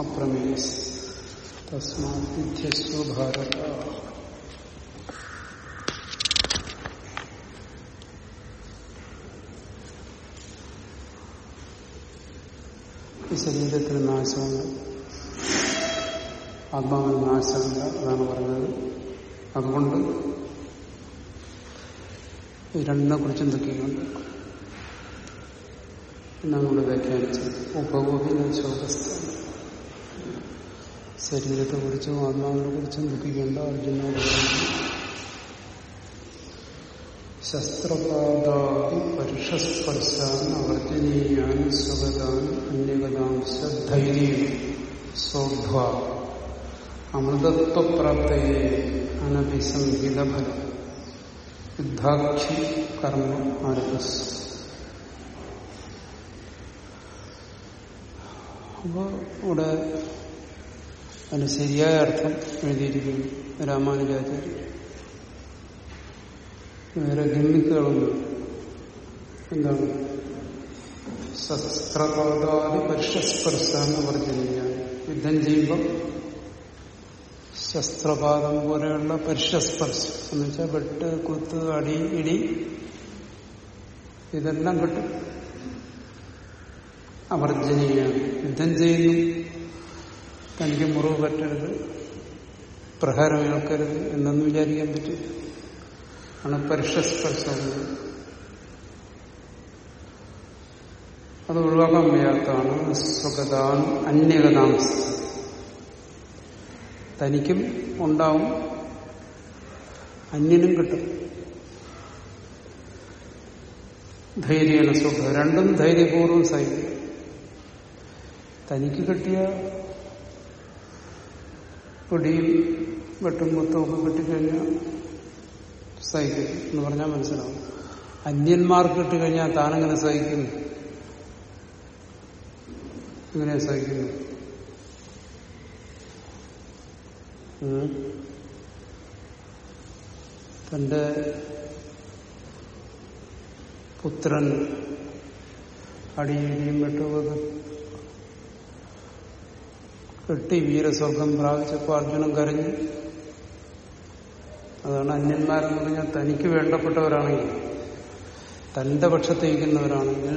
അനാശം അപ്രമേയസ്. തസ്മാത് വിദ്യസ്വ ഭാരത. ഈ ശരീരത്തിന് നാശമുണ്ട് ആത്മാവിന് നാശമില്ല അതാണ് പറഞ്ഞത്. അതുകൊണ്ട് രണ്ടിനെ കുറിച്ച് എന്തൊക്കെയുണ്ട്? നമ്മൾ വ്യാഖ്യാനിച്ചത്. ഉപഭോഗിന ശോകസ്ഥ ശരീരത്തെ കുറിച്ചും ആത്മാവിനെ കുറിച്ചും ദുഃഖിക്കേണ്ട അർജുനോട് ശസ്ത്രപാദാദി പരുഷസ്പർശാൻ അവർജനീയാൻ സ്വഗതാൻ അന്യഗതാം ശ്രദ്ധൈര്യം സ്വധ്വ അമൃതത്വപ്രാപ്തയെ അനഭിസംഹിതഫലം യുദ്ധാക്ഷി കർമ്മ ആരംഭസ്. അപ്പോൾ ഇവിടെ അതിന് ശരിയായ അർത്ഥം എഴുതിയിരിക്കുന്നു. രാമാനുജാചാര്യ. വേറെ ഗമ്മിക്കുകളൊന്നും എന്താണ്? ശസ്ത്രപാദാദി പരുഷസ്പർശാന്ന് പറഞ്ഞിരിക്കുകയാണ് യുദ്ധം ചെയ്യുമ്പം ശസ്ത്രപാദം പോലെയുള്ള പരുഷസ്പർശം എന്ന് വെച്ചാൽ വെട്ട് കുത്ത് അടി ഇടി ഇതെല്ലാം കിട്ടും. അവർജനീയാണ് യുദ്ധം ചെയ്യുന്നു. തനിക്ക് മുറിവ് പറ്റരുത് പ്രഹാരം ഏൽക്കരുത് എന്നൊന്നും വിചാരിക്കാൻ പറ്റില്ല. ആണ് പരിഷസ്പർശം അത് ഒഴിവാക്കാൻ വയ്യാത്തതാണ് സ്വഗതാൻ അന്യഗതാംസ തനിക്കും ഉണ്ടാവും അന്യനും കിട്ടും. ധൈര്യേന സുഖം രണ്ടും ധൈര്യപൂർവം സഹിക്കും തനിക്ക് കിട്ടിയ പിടിയും വെട്ടും മൊത്തവും ഒക്കെ കിട്ടിക്കഴിഞ്ഞാൽ സഹിക്കും എന്ന് പറഞ്ഞാൽ മനസ്സിലാവും. അന്യന്മാർക്ക് കിട്ടിക്കഴിഞ്ഞാൽ താനെങ്ങനെ സഹിക്കുന്നു ഇങ്ങനെ സഹിക്കുന്നു. തന്റെ പുത്രൻ അടിയിടിയും വെട്ടുവത് കെട്ടി വീരസ്വർഗം പ്രാപിച്ചപ്പോൾ അർജുനൻ കരഞ്ഞു. അതാണ് അന്യന്മാരെന്ന് പറഞ്ഞാൽ തനിക്ക് വേണ്ടപ്പെട്ടവരാണെങ്കിൽ തന്റെ പക്ഷത്തേക്കുന്നവരാണെങ്കിൽ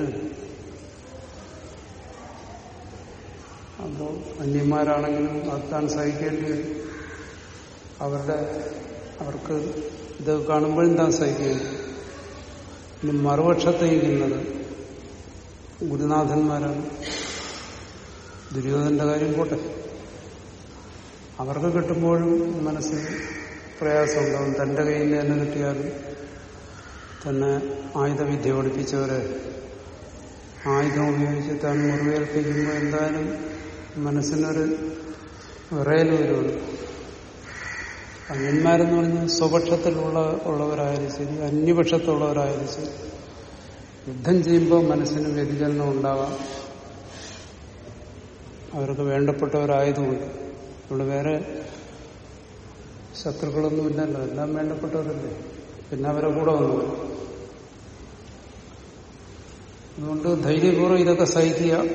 അപ്പോൾ അന്യന്മാരാണെങ്കിലും അത് താൻ സഹിക്കേണ്ടി വരും. അവരുടെ അവർക്ക് ഇത് കാണുമ്പോഴും താൻ സഹിക്കേണ്ടി ഇനി മറുപക്ഷത്തേക്കുന്നത് ഗുരുനാഥന്മാരാണ്. ദുര്യോധന്റെ കാര്യം പോട്ടെ. അവർക്ക് കിട്ടുമ്പോഴും മനസ്സിൽ പ്രയാസമുണ്ടാവും. തന്റെ കയ്യിൽ നിന്ന് തന്നെ കിട്ടിയാലും തന്നെ ആയുധവിദ്യ പഠിപ്പിച്ചവരെ ആയുധം ഉപയോഗിച്ച് താൻ മുറിവേൽപ്പിക്കുമ്പോൾ എന്തായാലും മനസ്സിനൊരു വിറയൽ വരുവാണ് അന്യന്മാരെന്ന് പറഞ്ഞാൽ സ്വപക്ഷത്തിലുള്ള ഉള്ളവരായാലും ശരി അന്യപക്ഷത്തുള്ളവരായാലും ശരി യുദ്ധം ചെയ്യുമ്പോൾ മനസ്സിന് വ്യതിചലനം ഉണ്ടാവാം. അവർക്ക് വേണ്ടപ്പെട്ടവരായതുകൊണ്ട്. ഇവിടെ വേറെ ശത്രുക്കളൊന്നും ഇല്ലല്ലോ. എല്ലാം വേണ്ടപ്പെട്ടവരല്ലേ? പിന്നെ അവരെ കൂടെ വന്നു. അതുകൊണ്ട് ധൈര്യപൂർവം ഇതൊക്കെ സഹിക്കുക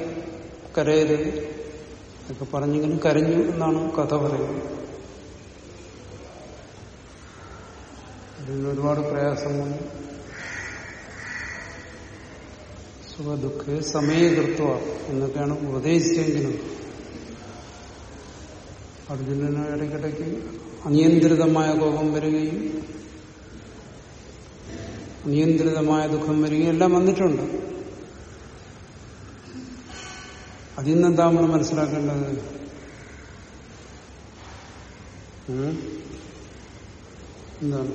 കരയരുത്. ഒക്കെ പറഞ്ഞെങ്കിലും കരഞ്ഞു എന്നാണ് കഥ പറയുന്നത്. ഒരുപാട് ഒരുപാട് സുഖ വന്നു. സുഖദുഃഖ സമയകൃത്വ എന്നൊക്കെയാണ് ഉപദേശിച്ചെങ്കിലും അർജുനന് ഇടയ്ക്കിടയ്ക്ക് അനിയന്ത്രിതമായ കോപം വരികയും അനിയന്ത്രിതമായ ദുഃഖം വരികയും എല്ലാം വന്നിട്ടുണ്ട്. അതിൽ നിന്നെന്താ നമ്മൾ മനസ്സിലാക്കേണ്ടത്? എന്താണ്?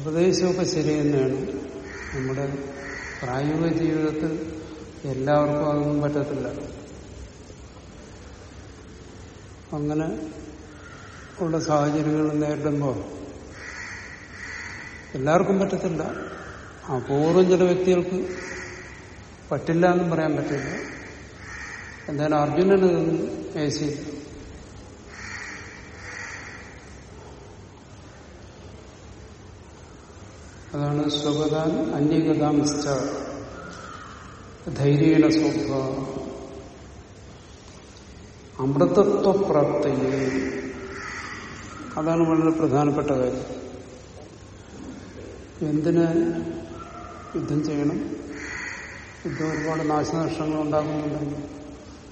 ഉപദേശമൊക്കെ ശരി തന്നെയാണ്. നമ്മുടെ പ്രായോഗിക ജീവിതത്തിൽ എല്ലാവർക്കും അതൊന്നും പറ്റത്തില്ല. അങ്ങനെ ഉള്ള സാഹചര്യങ്ങൾ നേരിടുമ്പോൾ എല്ലാവർക്കും പറ്റത്തില്ല. അപൂർവം ചില വ്യക്തികൾക്ക് പറ്റില്ല എന്നും പറയാൻ പറ്റില്ല. എന്തായാലും അർജുനന് ഇതൊന്നും ഏശിയില്ല. അതാണ് സ്വഗതാൻ അന്യഗതാം ധൈര്യയുടെ സ്വഭാവം. അമൃതത്വപ്രാപ്തിയെ അതാണ് വളരെ പ്രധാനപ്പെട്ട കാര്യം. എന്തിന് യുദ്ധം ചെയ്യണം? യുദ്ധം ഒരുപാട് നാശനഷ്ടങ്ങൾ ഉണ്ടാകുന്നുണ്ടെങ്കിൽ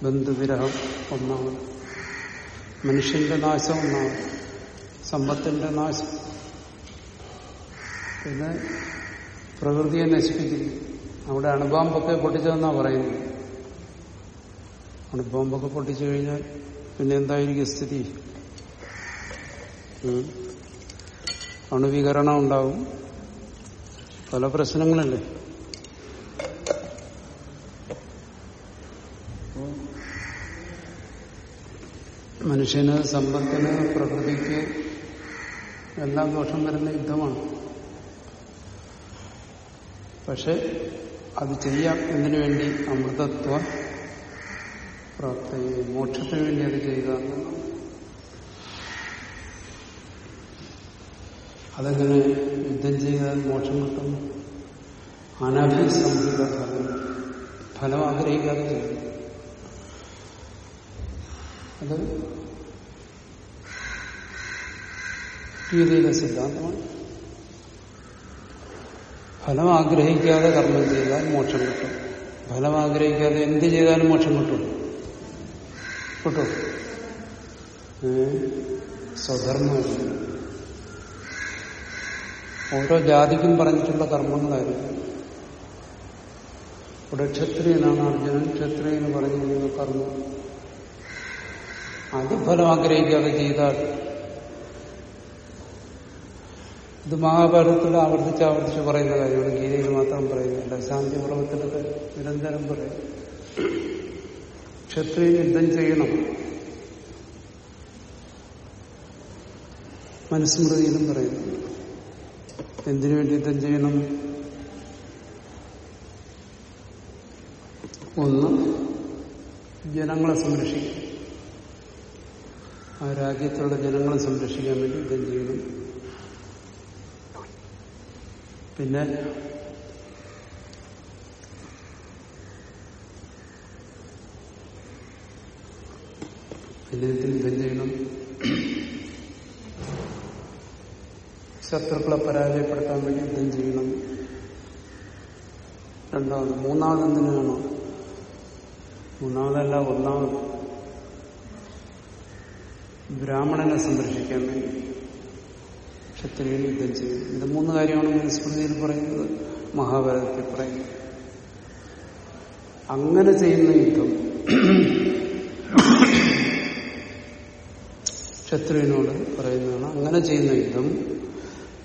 ബന്ധുവിരഹം ഒന്നാമത് മനുഷ്യന്റെ നാശം ഒന്നാമത് സമ്പത്തിന്റെ നാശം. പിന്നെ പ്രകൃതിയെ നശിപ്പിക്കുന്നു. അവിടെ അണുബാമ്പൊക്കെ പൊട്ടിച്ചതെന്നാണ് പറയുന്നത്. അണുബോംബൊക്കെ പൊട്ടിച്ചു കഴിഞ്ഞാൽ പിന്നെ എന്തായിരിക്കും സ്ഥിതി. അണുവികരണം ഉണ്ടാവും. പല പ്രശ്നങ്ങളല്ലേ? മനുഷ്യന് സമ്പത്തിന് പ്രകൃതിക്ക് എല്ലാം ദോഷം വരുന്ന യുദ്ധമാണ്. പക്ഷെ അത് ചെയ്യാം. എന്തിനു വേണ്ടി? അമൃതത്വ. പ്രാപ്തി മോക്ഷത്തിന് വേണ്ടി അത് ചെയ്യുക എന്നുള്ളതാണ്. അതെങ്ങനെ യുദ്ധം ചെയ്താൽ മോക്ഷം കിട്ടും? അനാഭി സംഹിത ഫലം ഫലം ആഗ്രഹിക്കാതെ ചെയ്യും. അത് ഗീതയിലെ സിദ്ധാന്തമാണ്. ഫലം ആഗ്രഹിക്കാതെ കർമ്മം ചെയ്താൽ മോക്ഷം കിട്ടും. ഫലം ആഗ്രഹിക്കാതെ എന്ത് ചെയ്താലും മോക്ഷം കിട്ടും. കിട്ടും? സ്വധർമ്മമില്ല ഓരോ ജാതിക്കും പറഞ്ഞിട്ടുള്ള കർമ്മങ്ങളായിരുന്നു ഇവിടെ ക്ഷത്രിയനാണ് അർജുനൻ. ക്ഷത്രിയന് പറഞ്ഞിരിക്കുന്ന കർമ്മം അത് ഫലം ആഗ്രഹിക്കാതെ ചെയ്താൽ. ഇത് മഹാഭാരതത്തിൽ ആവർത്തിച്ച് ആവർത്തിച്ച് പറയുന്ന കാര്യമാണ്. ഗീതയിൽ മാത്രം പറയുന്നില്ല. ശാന്തി പർവത്തിലൊക്കെ നിരന്തരം പറയും. ക്ഷത്രിയൻ യുദ്ധം ചെയ്യണം. മനുസ്മൃതിയിലും പറയുന്നു എന്തിനു വേണ്ടി യുദ്ധം ചെയ്യണം? ഒന്ന് ജനങ്ങളെ സംരക്ഷിക്കും ആ രാജ്യത്തുള്ള ജനങ്ങളെ സംരക്ഷിക്കാൻ വേണ്ടി യുദ്ധം ചെയ്യണം. പിന്നെ എന്തിന് ചെയ്യണം. ശത്രുക്കളെ പരാജയപ്പെടുത്താൻ വേണ്ടി യുദ്ധം ചെയ്യണം. രണ്ടാമത് മൂന്നാമത് എന്തിനാണ് മൂന്നാമതല്ല ഒന്നാമത് ബ്രാഹ്മണനെ സംരക്ഷിക്കാൻ വേണ്ടി ക്ഷത്രിയൻ യുദ്ധം ചെയ്യും. ഇത് മൂന്ന് കാര്യമാണ് മനുസ്മൃതിയിൽ പറയുന്നത് മഹാഭാരതത്തിൽ പറയുന്നത്. അങ്ങനെ ചെയ്യുന്ന യുദ്ധം ക്ഷത്രിയനോട് പറയുന്നതാണ്. അങ്ങനെ ചെയ്യുന്ന യുദ്ധം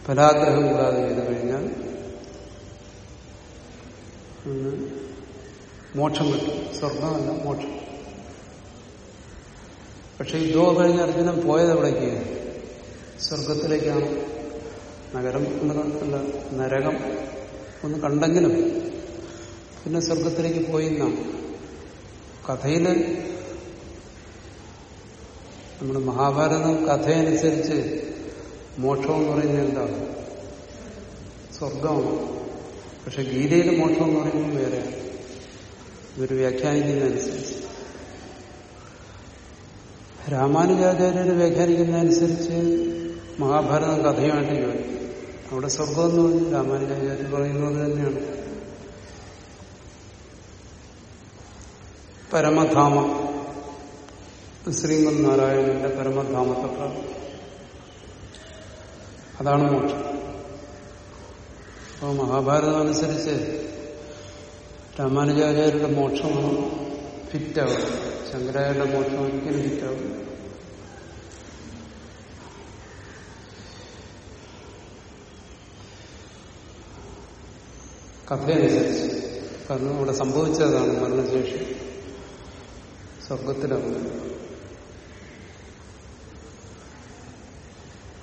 ഫലാഗ്രഹം കൂടാതെ ചെയ്തു കഴിഞ്ഞാൽ മോക്ഷം കിട്ടും. സ്വർഗമല്ല മോക്ഷം. പക്ഷെ യുദ്ധം കഴിഞ്ഞ് അർജുനൻ പോയത് എവിടേക്ക്? സ്വർഗത്തിലേക്കാണ്. നഗരം എന്ന് കണ്ടല്ല നരകം ഒന്ന് കണ്ടെങ്കിലും പിന്നെ സ്വർഗത്തിലേക്ക് പോയി എന്നാണ്. കഥയിൽ നമ്മുടെ മഹാഭാരതം കഥയനുസരിച്ച് മോക്ഷം എന്ന് പറയുന്നത് എന്താണ്? സ്വർഗമാണ് പക്ഷെ ഗീതയിൽ മോക്ഷം എന്ന് പറയുന്നത് വേറെ. ഇവർ വ്യാഖ്യാനിക്കുന്നതനുസരിച്ച്. രാമാനുജാചാര്യർ വ്യാഖ്യാനിക്കുന്നതനുസരിച്ച് മഹാഭാരതം കഥയുമായിട്ട് ചോദിക്കും അവിടെ സ്വർഗം എന്ന് പറഞ്ഞു രാമാനുജാചാര്യ പറയുന്നത് തന്നെയാണ്. പരമധാമം. ശ്രീമൻ നാരായണന്റെ പരമധാമത്തൊക്കെ അതാണ് മോക്ഷം. അപ്പോൾ മഹാഭാരതം അനുസരിച്ച് രാമാനുജാചാര്യരുടെ മോക്ഷമാണ് ഫിറ്റാവുക ശങ്കരാചാര്യരുടെ മോക്ഷം ഒരിക്കലും ഫിറ്റാവും കഥയനുസരിച്ച് കാരണം ഇവിടെ സംഭവിച്ചതാണ് മരണശേഷി സ്വർഗത്തിലാണ്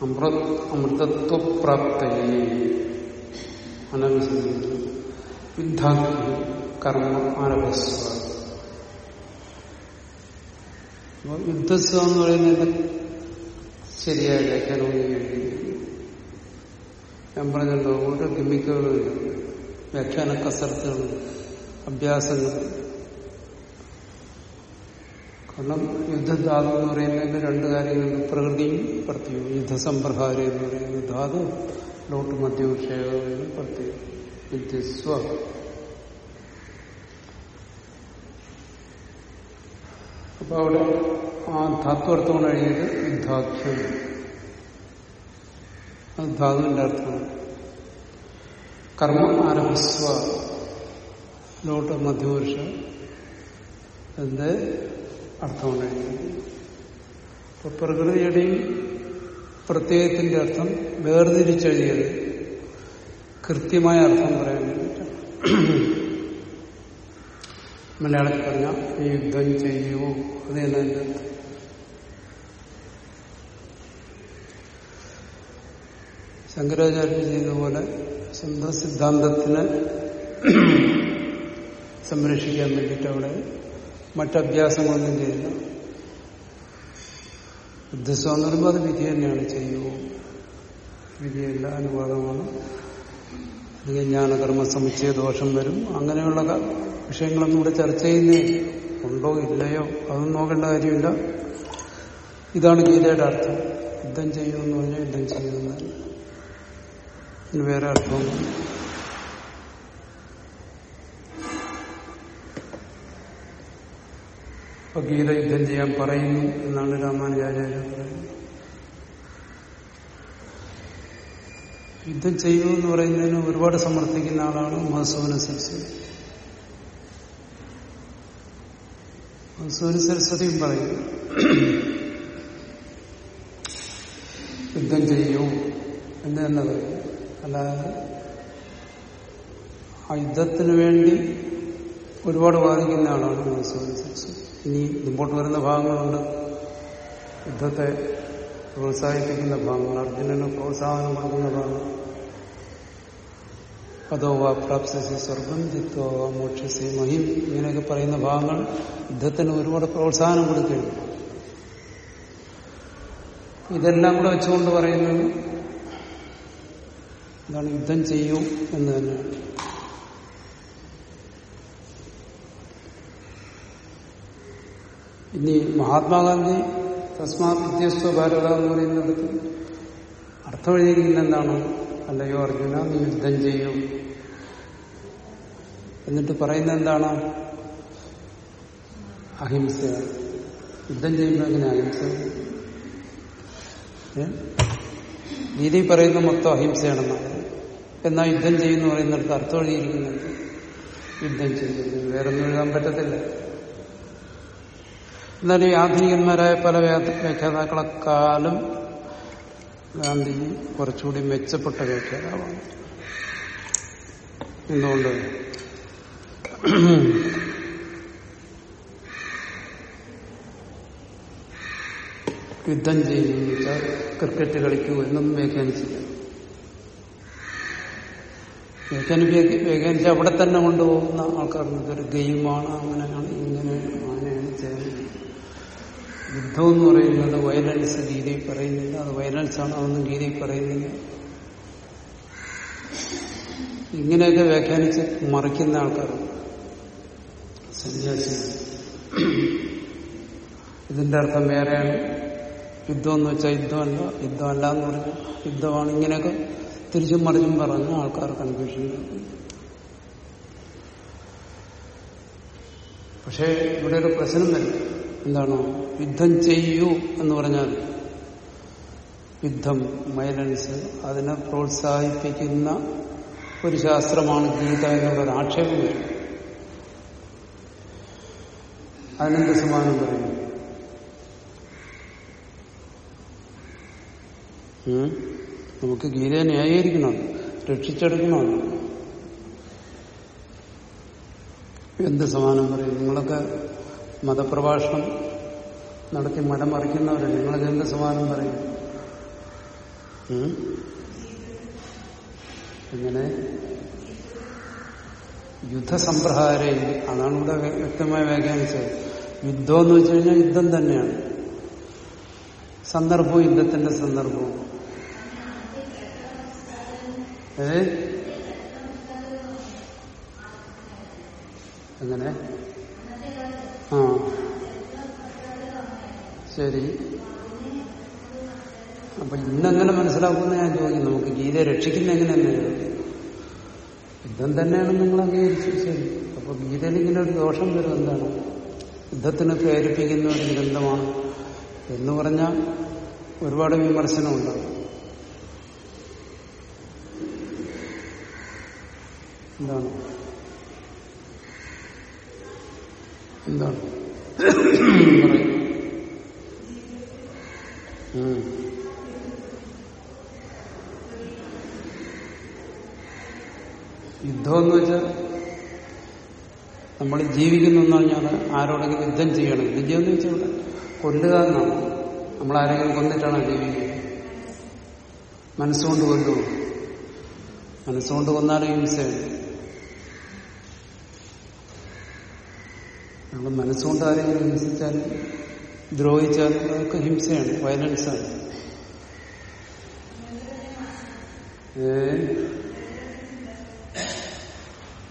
അമൃത് അമൃതത്വപ്രാപ്തയെ അനവിസരിച്ചു യുദ്ധാഗ്നി കർമ്മ ആരഭസ്വ. യുദ്ധസ്വ എന്ന് പറയുന്നത് ശരിയായ വ്യാഖ്യാനമൊന്നും ഞാൻ പറഞ്ഞല്ലോ ഓരോ ഗിമിക്കുകളുമില്ല വ്യാഖ്യാന കസർത്തുകളും അഭ്യാസങ്ങളും കാരണം യുദ്ധധാതു എന്ന് പറയുന്നതിന് രണ്ട് കാര്യങ്ങളുണ്ട്. പ്രകൃതിയും പ്രത്യേകം യുദ്ധസമ്പ്രഹാരം എന്ന് പറയുന്നത് ധാതു. ലോട്ട് മധ്യവിഷയം പ്രത്യേകം യുദ്ധസ്വ അപ്പൊ അവിടെ ആ ധാത്വർത്ഥമാണ് എഴുതിയത്. യുദ്ധാഖ്യം. അത് ധാതുവിന്റെ അർത്ഥമാണ്. കർമ്മ ആരംഭസ്വ. ലോട്ട് മധ്യപുരുഷ എന്റെ അർത്ഥമാണ് എഴുതിയത് അപ്പൊ പ്രകൃതിയുടെയും പ്രത്യേകത്തിന്റെ അർത്ഥം വേർതിരിച്ചെഴുതിയത് കൃത്യമായ അർത്ഥം പറയാൻ വേണ്ടിയിട്ടാണ് മലയാളത്തിൽ പറഞ്ഞ ഈ യുദ്ധം ചെയ്യുമോ അത് തന്നെ എന്റെ അർത്ഥം? ശങ്കരാചാര്യ ചെയ്തതുപോലെ സ്വന്തം സിദ്ധാന്തത്തിന് സംരക്ഷിക്കാൻ വേണ്ടിയിട്ട് അവിടെ മറ്റഭ്യാസങ്ങളൊന്നും ചെയ്യില്ല. ബുദ്ധിസ്വാതന്ത്ര്യം അത് വിധി തന്നെയാണ് ചെയ്യുമോ വിധിയല്ല അനുവാദമാണ്. അല്ലെങ്കിൽ ജ്ഞാനകർമ്മ സമുച്ചയ ദോഷം വരും. അങ്ങനെയുള്ള വിഷയങ്ങളൊന്നും ഇവിടെ ചർച്ച ചെയ്യുന്നേ ഉണ്ടോ ഇല്ലയോ അതൊന്നും നോക്കേണ്ട കാര്യമില്ല. ഇതാണ് ഗീതയുടെ അർത്ഥം. യുദ്ധം ചെയ്യുമെന്ന് പറഞ്ഞാൽ യുദ്ധം ചെയ്യുന്നതല്ല ഇതിന് വേറെ അർത്ഥമൊന്നും അപ്പൊ ഗീത യുദ്ധം ചെയ്യാൻ പറയുന്നു എന്നാണ് രാമാനുചാര്യ യുദ്ധം ചെയ്യൂ എന്ന് പറയുന്നതിന് ഒരുപാട് സമർത്ഥിക്കുന്ന ആളാണ് മഹസൂന സരസ്വതി. മഹസൂന സരസ്വതിയും പറയുന്നു യുദ്ധം ചെയ്യൂ എന്ന് തന്നെ പറയും. അല്ലാതെ ആ യുദ്ധത്തിന് വേണ്ടി ഒരുപാട് വാദിക്കുന്ന ആളാണ് മഹസൂന സരസ്വതി. ഇനി മുമ്പോട്ട് വരുന്ന ഭാഗങ്ങളുണ്ട്. യുദ്ധത്തെ പ്രോത്സാഹിപ്പിക്കുന്ന ഭാഗങ്ങൾ അർജുനന് പ്രോത്സാഹനം കൊടുക്കുന്ന ഭാഗങ്ങൾ. അതോ വാ പ്രാപ്സി സ്വർഗം ജിത്തോ വാ മോക്ഷസി മഹിം ഇങ്ങനെയൊക്കെ പറയുന്ന ഭാഗങ്ങൾ യുദ്ധത്തിന് ഒരുപാട് പ്രോത്സാഹനം കൊടുക്കുകയാണ്. ഇതെല്ലാം കൂടെ വെച്ചുകൊണ്ട് പറയുന്നത് എന്താണ്? യുദ്ധം ചെയ്യൂ എന്ന് തന്നെയാണ്. ഇനി മഹാത്മാഗാന്ധി തസ്മാ വ്യത്യസ്ത ഭാരത എന്ന് പറയുന്നിടത്ത് അർത്ഥം എന്താണ് അല്ലയോ അർജുന നീ യുദ്ധം ചെയ്യൂ. എന്നിട്ട് പറയുന്നത് എന്താണ്? അഹിംസ. യുദ്ധം ചെയ്യുമ്പോൾ എങ്ങനെ അഹിംസ? ഗീതി പറയുന്ന മൊത്തം അഹിംസയാണെന്നാണ് എന്നാൽ യുദ്ധം ചെയ്യുന്നു പറയുന്നിടത്ത് അർത്ഥം എഴുതിയിരിക്കുന്നുണ്ട് യുദ്ധം ചെയ്യുന്നത് വേറൊന്നും എഴുതാൻ പറ്റത്തില്ല. എന്നാൽ ഈ ആധുനികന്മാരായ പല വ്യാഖ്യാതാക്കളെക്കാളും ഗാന്ധി കുറച്ചുകൂടി മെച്ചപ്പെട്ട വ്യാഖ്യാതാവാണ് എന്തുകൊണ്ട്? യുദ്ധം ചെയ്യുന്നു ക്രിക്കറ്റ് കളിക്കൂ എന്നൊന്നും വ്യാഖ്യാനിച്ചില്ല. വ്യാഖ്യാനിക്ക വ്യാഖ്യാനിച്ച് അവിടെ തന്നെ കൊണ്ടുപോകുന്ന ആൾക്കാർക്ക് ഇതൊരു ഗെയിമാണ്. അങ്ങനെയാണ് ഇങ്ങനെയാണ് യുദ്ധം എന്ന് പറയുന്നത് വയലൻസ് ഗീതയിൽ പറയുന്നില്ല. അത് വയലൻസ് ആണ് എന്നും ഗീതയിൽ പറയുന്നില്ല. ഇങ്ങനെയൊക്കെ വ്യാഖ്യാനിച്ച് മറിക്കുന്ന ആൾക്കാർ. സന്യാസി ഇതിന്റെ അർത്ഥം വേറെയാണ്. യുദ്ധം എന്ന് വെച്ചാൽ യുദ്ധമല്ല യുദ്ധമല്ല എന്ന് പറഞ്ഞു. യുദ്ധമാണ് ഇങ്ങനെയൊക്കെ തിരിച്ചും മറിച്ചും പറഞ്ഞ് ആൾക്കാർ കൺഫ്യൂഷൻ പക്ഷേ ഇവിടെ ഒരു പ്രശ്നം വരും എന്താണ്? യുദ്ധം ചെയ്യൂ എന്ന് പറഞ്ഞാൽ യുദ്ധം വയലൻസ് അതിനെ പ്രോത്സാഹിപ്പിക്കുന്ന ഒരു ശാസ്ത്രമാണ് ഗീത എന്നുള്ളൊരു ആക്ഷേപം വരും. അതിനെന്ത് സമാനം പറയും? ഉം? നമുക്ക് ഗീതയെ ന്യായീകരിക്കണം രക്ഷിച്ചെടുക്കണം. എന്ത് സമാനം പറയും? നിങ്ങളൊക്കെ മതപ്രഭാഷണം നടത്തി മരം മറിക്കുന്നവരല്ലേ നിങ്ങളൊക്കെ എന്ത് സമാനം പറയും? ഇങ്ങനെ യുദ്ധസമ്പ്രഹാരേ അതാണ് ഇവിടെ വ്യക്തമായ വ്യാഖ്യാനിച്ചത്. യുദ്ധം എന്ന് വെച്ച് കഴിഞ്ഞാൽ യുദ്ധം തന്നെയാണ്. സന്ദർഭവും യുദ്ധത്തിന്റെ സന്ദർഭവും. ഏ? എങ്ങനെ? ആ. ശരി. അപ്പൊ ഇന്നെങ്ങനെ മനസ്സിലാക്കുന്ന ഞാൻ ചോദിക്കും നമുക്ക് ഗീതയെ രക്ഷിക്കുന്ന എങ്ങനെയല്ലേ? യുദ്ധം തന്നെയാണ് നിങ്ങൾ അംഗീകരിച്ചു ശരി. അപ്പൊ ഗീതയിൽ ഇങ്ങനെ ഒരു ദോഷം വരും എന്താണ്? യുദ്ധത്തിന് പ്രേരിപ്പിക്കുന്ന ഒരു ഗ്രന്ഥമാണ്. എന്ന് പറഞ്ഞാൽ ഒരുപാട് വിമർശനമുണ്ട്. എന്താണ്? എന്താണ്. യുദ്ധം എന്ന് വെച്ചാൽ നമ്മൾ ജീവിക്കുന്നു എന്ന് പറഞ്ഞാൽ ആരോടെങ്കിലും യുദ്ധം ചെയ്യണം യുദ്ധം എന്ന് വെച്ചാൽ ഇവിടെ കൊല്ലുക എന്നാണ് നമ്മൾ ആരെങ്കിലും കൊന്നിട്ടാണ് ജീവിക്കുന്നത്? മനസ്സുകൊണ്ട് കൊല്ലുക മനസ്സുകൊണ്ട് കൊന്നാലും ഹിംസയാണ്. നമ്മൾ മനസ്സുകൊണ്ട് ആരെങ്കിലും ഹിംസിച്ചാലും ദ്രോഹിച്ചാലും അതൊക്കെ ഹിംസയാണ് വയലൻസാണ്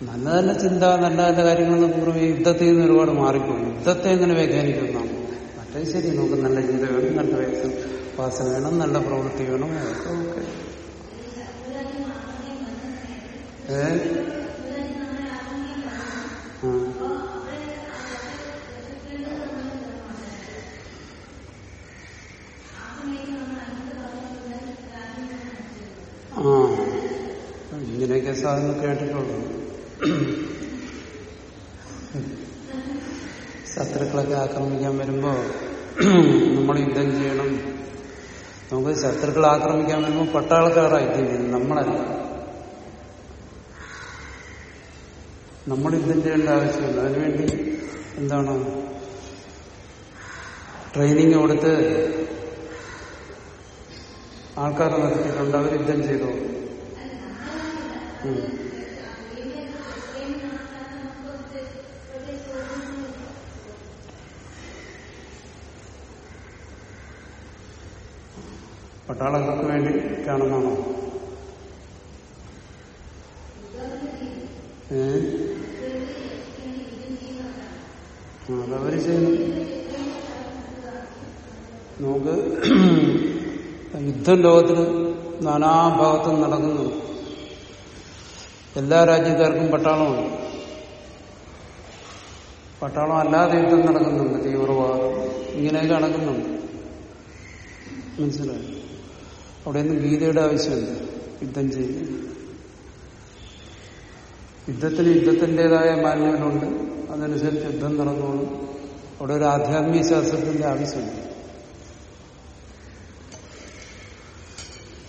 നല്ല നല്ല ചിന്ത നല്ല നല്ല കാര്യങ്ങളെന്ന് പൂർവം യുദ്ധത്തിൽ നിന്ന് ഒരുപാട് മാറിപ്പോയി. യുദ്ധത്തെ എങ്ങനെ വ്യാഖ്യാനിക്കുന്നതാണ് മറ്റേ ശരി നമുക്ക് നല്ല ചിന്ത വേണം നല്ല വ്യക്തി വാസന വേണം നല്ല പ്രവൃത്തി വേണം അതൊക്കെ ഓക്കെ. ഏ? ആ. ഇങ്ങനെയൊക്കെ സാധനം കേട്ടിട്ടുള്ളൂ. ശത്രുക്കളൊക്കെ ആക്രമിക്കാൻ വരുമ്പോ നമ്മൾ യുദ്ധം ചെയ്യണം. നമുക്ക് ശത്രുക്കളെ ആക്രമിക്കാൻ വരുമ്പോൾ പട്ടാളക്കാരായി ചെയ്യുന്നത്. നമ്മളല്ല. നമ്മൾ യുദ്ധം ചെയ്യേണ്ട ആവശ്യമില്ല. അതിനുവേണ്ടി എന്താണ്? ട്രെയിനിങ് കൊടുത്ത് ആൾക്കാരെ നിർത്തിയിട്ടുണ്ട്. അവർ യുദ്ധം ചെയ്തോ. ഉം. പട്ടാളങ്ങൾക്ക് വേണ്ടിയിട്ടാണെന്നാണോ ഏ? അതവര് ചെയ്യുന്നു. നമുക്ക് യുദ്ധം ലോകത്തിൽ നാനാഭാഗത്തും നടക്കുന്നുണ്ട് എല്ലാ രാജ്യക്കാർക്കും പട്ടാളമാണ്. പട്ടാളം അല്ലാതെ യുദ്ധം നടക്കുന്നുണ്ട് തീവ്രവാദം. ഇങ്ങനെയൊക്കെ നടക്കുന്നുണ്ട്. മനസ്സിലായി? അവിടെയൊന്നും ഗീതയുടെ ആവശ്യമില്ല. യുദ്ധം ചെയ്ത് യുദ്ധത്തിന് യുദ്ധത്തിന്റെതായ മാന്യങ്ങളുണ്ട് അതനുസരിച്ച് യുദ്ധം നടന്നോളും. അവിടെ ഒരു ആധ്യാത്മിക ശാസ്ത്രത്തിന്റെ ആവശ്യമില്ല.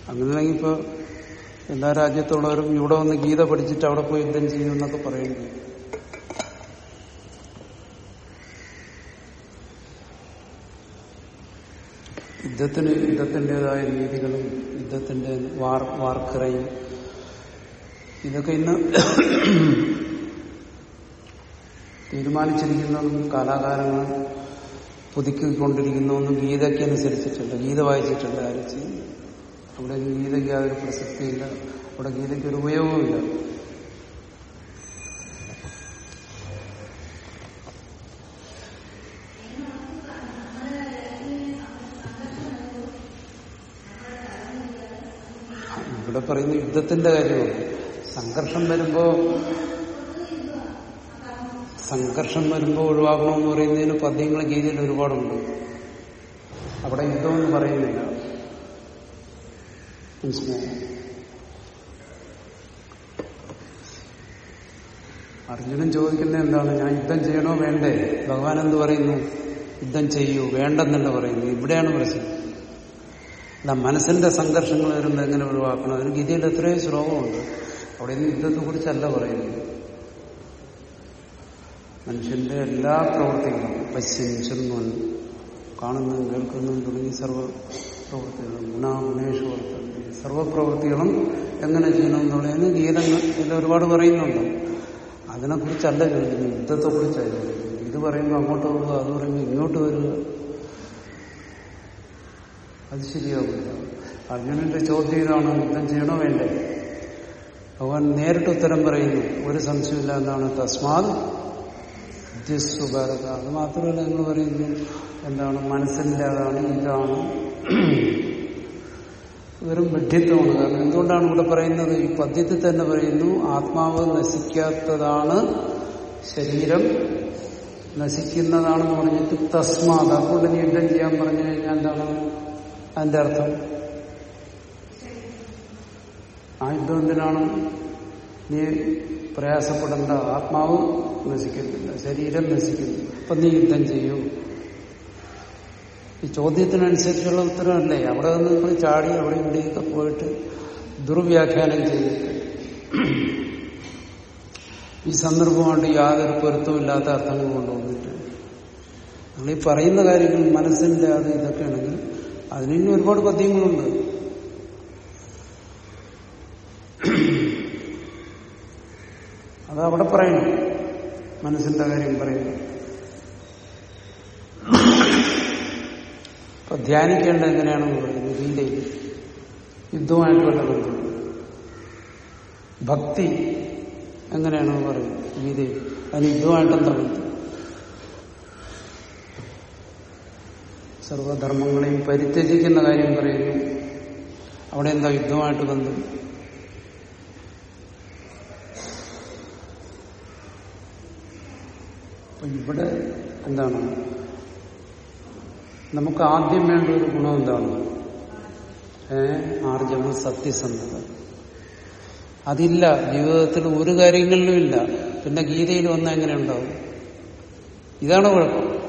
അങ്ങനെയാണെങ്കിൽ ഇപ്പൊ എല്ലാ രാജ്യത്തുള്ളവരും ഇവിടെ വന്ന് ഗീത പഠിച്ചിട്ട് അവിടെ പോയി യുദ്ധം ചെയ്യും എന്നൊക്കെ പറയുന്നു. യുദ്ധത്തിന് യുദ്ധത്തിന്റെതായ രീതികളും യുദ്ധത്തിന്റെ വാർ വാർക്കറയും ഇതൊക്കെ ഇന്ന് തീരുമാനിച്ചിരിക്കുന്നതും കാലാകാലങ്ങൾ പുതുക്കിക്കൊണ്ടിരിക്കുന്നതൊന്നും ഗീതയ്ക്ക് അനുസരിച്ചിട്ടുണ്ട്. ഗീത വായിച്ചിട്ടുണ്ട് ആരും ചെയ്യും അവിടെ ഗീതയ്ക്ക് ആ ഒരു പ്രസക്തിയില്ല. അവിടെ ഗീതയ്ക്ക് ഒരു ഉപയോഗമില്ല ഇവിടെ പറയുന്ന യുദ്ധത്തിന്റെ കാര്യമാണ്. സംഘർഷം വരുമ്പോ സംഘർഷം വരുമ്പോൾ ഒഴിവാക്കണമെന്ന് പറയുന്നതിന് പദ്യങ്ങൾ ഗീതയിൽ ഒരുപാടുണ്ട്. അവിടെ യുദ്ധമെന്ന് പറയുന്നില്ല. അർജുനൻ ചോദിക്കുന്നത് എന്താണ്? ഞാൻ യുദ്ധം ചെയ്യണോ? വേണ്ടേ. ഭഗവാൻ എന്ത് പറയുന്നു? യുദ്ധം ചെയ്യൂ വേണ്ടെന്നല്ല പറയുന്നു. ഇവിടെയാണ് പ്രശ്നം. എന്നാ മനസ്സിന്റെ സംഘർഷങ്ങൾ വരുന്നത് എങ്ങനെ ഒഴിവാക്കണം? അതിന് ഗീതയിൽ എത്രയോ ശ്ലോകമുണ്ട്. അവിടെ നിന്ന് യുദ്ധത്തെ കുറിച്ചല്ല പറയുന്നത്. മനുഷ്യന്റെ എല്ലാ പ്രവൃത്തികളും പശ്യം ചെന്നു കാണുന്നതും കേൾക്കുന്നതും തുടങ്ങി സർവ പ്രവൃത്തികളും ഗുണാഗുണേശ്വർത്തം സർവപ്രവൃത്തികളും എങ്ങനെ ചെയ്യണം എന്നുള്ളതിന് ഗീതങ്ങൾ ഇതിൽ ഒരുപാട് പറയുന്നുണ്ട്. അതിനെക്കുറിച്ചല്ല ചോദിക്കുന്നത്. യുദ്ധത്തെക്കുറിച്ചല്ല ചോദിക്കുന്നത്. ഇത് പറയുമ്പോൾ അങ്ങോട്ട് പോകുക അത് പറയുമ്പോൾ ഇങ്ങോട്ട് വരിക. അത് ശരിയാവില്ല. അർജുനന്റെ ചോദ്യം ഇതാണ് യുദ്ധം ചെയ്യണോ വേണ്ടേ? ഭഗവാൻ നേരിട്ട് ഉത്തരം പറയുന്നു ഒരു സംശയമില്ല എന്താണ് തസ്മാത് അത് മാത്രമല്ല നിങ്ങൾ പറയുന്നു എന്താണ്? മനസ്സിന്റെ അതാണ് ഇതാണ്. വെറും വിഡ്ഢിത്വമാണ് കാരണം എന്തുകൊണ്ടാണ് ഇവിടെ പറയുന്നത്? ഈ പദ്യത്തിൽ തന്നെ പറയുന്നു ആത്മാവ് നശിക്കാത്തതാണ് ശരീരം നശിക്കുന്നതാണെന്ന് പറഞ്ഞിട്ട് തസ്മാത്. അതുകൊണ്ട് നീ യുദ്ധം ചെയ്യാൻ പറഞ്ഞു കഴിഞ്ഞാൽ എന്താണ്? അതിന്റെ അർത്ഥം? ആ യുദ്ധം എന്തിനാണ്? നീ പ്രയാസപ്പെടേണ്ട. ആത്മാവ് നശിക്കുന്നില്ല ശരീരം നശിക്കുന്നു. അപ്പൊ നീ യുദ്ധം ചെയ്യൂ. ഈ ചോദ്യത്തിനനുസരിച്ചുള്ള ഉത്തരവല്ലേ അവിടെ നിന്ന് നിങ്ങൾ ചാടി അവിടെ ഇവിടെയൊക്കെ പോയിട്ട് ദുർവ്യാഖ്യാനം ചെയ്തിട്ട്. ഈ സന്ദർഭമായിട്ട് യാതൊരു പൊരുത്തമില്ലാത്ത അർത്ഥങ്ങൾ കൊണ്ടുവന്നിട്ട്. നിങ്ങൾ ഈ പറയുന്ന കാര്യങ്ങൾ മനസ്സിന്റെ അത് ഇതൊക്കെ ആണെങ്കിൽ അതിന് ഇനി ഒരുപാട് പദ്യങ്ങളുണ്ട്. അത് അവിടെ പറയണം. മനസ്സിന്റെ കാര്യം പറയുന്നു അപ്പൊ ധ്യാനിക്കേണ്ട എങ്ങനെയാണെന്ന് പറയുന്നത് ഗീതയിൽ യുദ്ധമായിട്ടുള്ള ബന്ധം ഭക്തി എങ്ങനെയാണെന്ന് പറയുന്നത്? ഗീതയിൽ. അതിന് യുദ്ധമായിട്ടെന്താ ബന്ധം? സർവധർമ്മങ്ങളെയും പരിത്യജിക്കുന്ന കാര്യം പറയുന്നു. അവിടെ എന്താ യുദ്ധമായിട്ട് ബന്ധം? അപ്പൊ ഇവിടെ എന്താണ്? നമുക്ക് ആദ്യം വേണ്ട ഒരു ഗുണം എന്താണ്? ആർജവ സത്യസന്ധത. അതില്ല ജീവിതത്തിൽ ഒരു കാര്യങ്ങളിലും ഇല്ല. പിന്നെ ഗീതയിൽ വന്ന എങ്ങനെ ഉണ്ടാവും? ഇതാണ് കുഴപ്പം.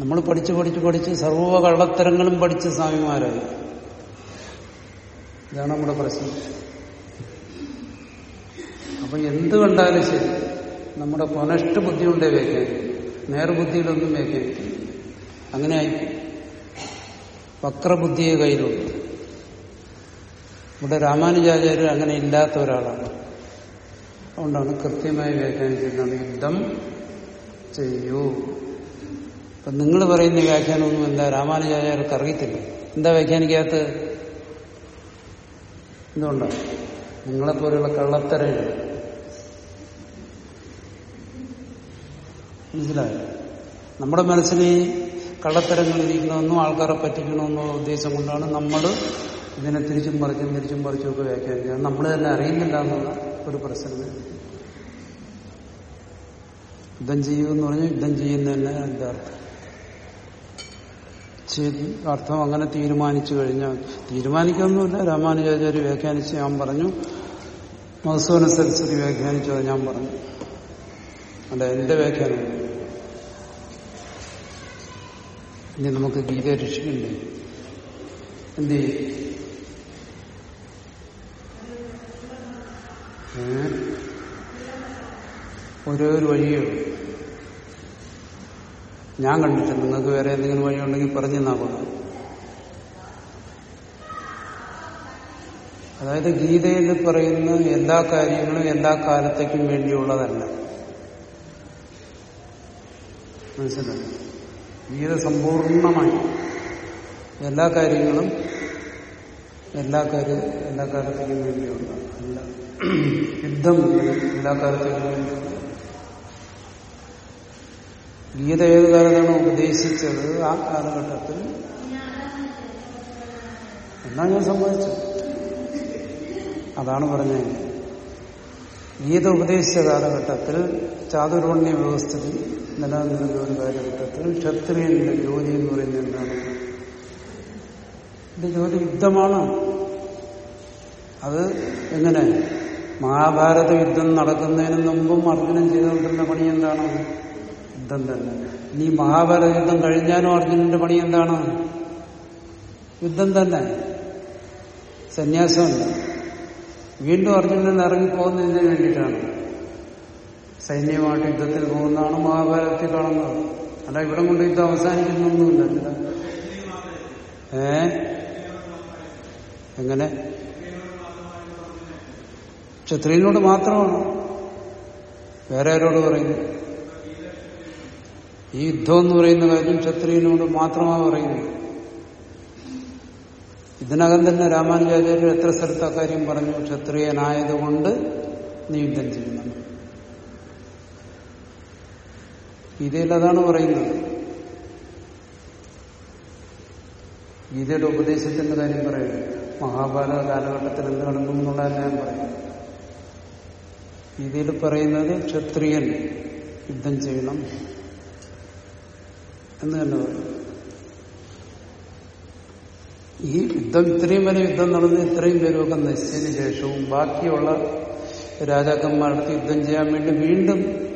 നമ്മൾ പഠിച്ച് പഠിച്ച് പഠിച്ച് സർവ കള്ളത്തരങ്ങളും പഠിച്ച് സ്വാമിമാരായി. ഇതാണ് നമ്മുടെ പ്രശ്നം. അപ്പൊ എന്ത് കണ്ടാലും ശരി നമ്മുടെ കൊനഷ്ട ബുദ്ധിയുണ്ടേ വ്യാഖ്യാനിക്കും നേർബുദ്ധിയിലൊന്നും വ്യാഖ്യാനിക്കും അങ്ങനെ ആയിപ്പോയി വക്രബുദ്ധിയെ കയ്യിലുണ്ട്. ഇവിടെ രാമാനുജാചാര്യർ അങ്ങനെ ഇല്ലാത്ത ഒരാളാണ്. അതുകൊണ്ടാണ് കൃത്യമായി വ്യാഖ്യാനിക്കുന്നത് യുദ്ധം ചെയ്യൂ. അപ്പൊ നിങ്ങൾ പറയുന്ന വ്യാഖ്യാനമൊന്നും എന്താ രാമാനുജാചാര്യർക്ക് അറിയത്തില്ല? എന്താ വ്യാഖ്യാനിക്കാത്ത എന്തുകൊണ്ടാണ് നിങ്ങളെപ്പോലെയുള്ള കള്ളത്തര മനസ്സിലായോ? നമ്മുടെ മനസ്സിൽ ഇരിക്കണമെന്നും ആൾക്കാരെ പറ്റിക്കണമെന്നുള്ള ഉദ്ദേശം കൊണ്ടാണ് നമ്മൾ ഇതിനെ തിരിച്ചും മറിച്ചും തിരിച്ചും മറിച്ചും ഒക്കെ വ്യാഖ്യാനിക്കുന്നത് നമ്മൾ തന്നെ അറിയുന്നില്ല എന്നുള്ള ഒരു പ്രശ്നം യുദ്ധം ചെയ്യുമെന്ന് പറഞ്ഞാൽ യുദ്ധം ചെയ്യുന്നതന്നെ അതിന്റെ അർത്ഥം? അർത്ഥം അങ്ങനെ തീരുമാനിച്ചു കഴിഞ്ഞാൽ തീരുമാനിക്കൊന്നുമില്ല രാമാനുജാചാര്യ വ്യാഖ്യാനിച്ച് ഞാൻ പറഞ്ഞു. മധുസൂന സരസ്വതി വ്യാഖ്യാനിച്ചു ഞാൻ പറഞ്ഞു. അല്ല എന്റെ വ്യാഖ്യാനം. ഇനി നമുക്ക് ഗീത രക്ഷിക്കണ്ടേ എന്ത്? ചെയ്യും ഒരേ ഒരു വഴിയേ? ഞാൻ കണ്ടിട്ടുണ്ട്. നിങ്ങൾക്ക് വേറെ എന്തെങ്കിലും വഴിയുണ്ടെങ്കിൽ പറഞ്ഞു പോകുന്നു അതായത് ഗീതയിൽ പറയുന്ന എല്ലാ കാര്യങ്ങളും എല്ലാ കാലത്തേക്കും വേണ്ടിയുള്ളതല്ല. മനസ്സിലായി? ഗീത സമ്പൂർണമായി. എല്ലാ കാര്യങ്ങളും എല്ലാ കാര്യ എല്ലാ കാലത്തേക്കും വേണ്ടിയുള്ള അല്ല. യുദ്ധം എല്ലാ കാലത്തേക്കും വേണ്ടിയുള്ള ഗീത ഏത് കാലത്താണ് ഉപദേശിച്ചത്? ആ കാലഘട്ടത്തിൽ. എന്നാ ഞാൻ സമ്മതിച്ചു. അതാണ് പറഞ്ഞത്. ഗീത ഉപദേശിച്ച കാലഘട്ടത്തിൽ ചാതുർവർണ്യ വ്യവസ്ഥിതി നിലനിന്നിരുന്ന ഒരു കാലഘട്ടത്തിൽ ക്ഷത്രിയന്റെ ജോലി എന്ന് പറയുന്നത് എന്താണ്? ഇത് ജോലി യുദ്ധമാണ്. അത് എങ്ങനെ? മഹാഭാരത യുദ്ധം നടക്കുന്നതിന് മുമ്പും അർജുനൻ ചെയ്തുകൊണ്ടിരുന്ന പണി എന്താണ്? യുദ്ധം തന്നെ. ഇനി മഹാഭാരത യുദ്ധം കഴിഞ്ഞാലും അർജുനന്റെ പണി എന്താണ്? യുദ്ധം തന്നെ. സന്യാസമല്ല. വീണ്ടും അർജുനൻ ഇറങ്ങിപ്പോകുന്നതിന് വേണ്ടിയിട്ടാണ്. സൈന്യമായിട്ട് യുദ്ധത്തിൽ പോകുന്നതാണ് മഹാഭാരതത്തിൽ കാണുന്നത്. അല്ല ഇവിടെ കൊണ്ട് യുദ്ധം അവസാനിക്കുന്നൊന്നുമില്ല. ഏ? എങ്ങനെ? ക്ഷത്രിയനോട് മാത്രമാണ്. വേറെ ആരോട് പറയുന്നു? ഈ യുദ്ധം എന്ന് പറയുന്ന കാര്യം ക്ഷത്രിയനോട് മാത്രമാണ് പറയുന്നത്. ഇതിനകം തന്നെ രാമാനുജാചാര്യർ എത്ര സ്ഥലത്ത് അക്കാര്യം പറഞ്ഞു? ക്ഷത്രിയനായതുകൊണ്ട് നീ യുദ്ധം ചെയ്യണം ഗീതയിൽ അതാണ് പറയുന്നത്. ഗീതയുടെ ഉപദേശത്തിന്റെ കാര്യം പറയുന്നു. മഹാഭാരത കാലഘട്ടത്തിൽ എന്ത് നടന്നു എന്നുള്ളതല്ല ഞാൻ പറയുന്നത്. ഗീതയിൽ പറയുന്നത് ക്ഷത്രിയൻ യുദ്ധം ചെയ്യണം എന്ന് തന്നെ പറയും ഈ യുദ്ധം ഇത്രയും വരെ യുദ്ധം നടന്ന് ഇത്രയും പേരുമൊക്കെ നശിച്ചതിന് ശേഷവും ബാക്കിയുള്ള രാജാക്കന്മാർക്ക് യുദ്ധം ചെയ്യാൻ വേണ്ടി വീണ്ടും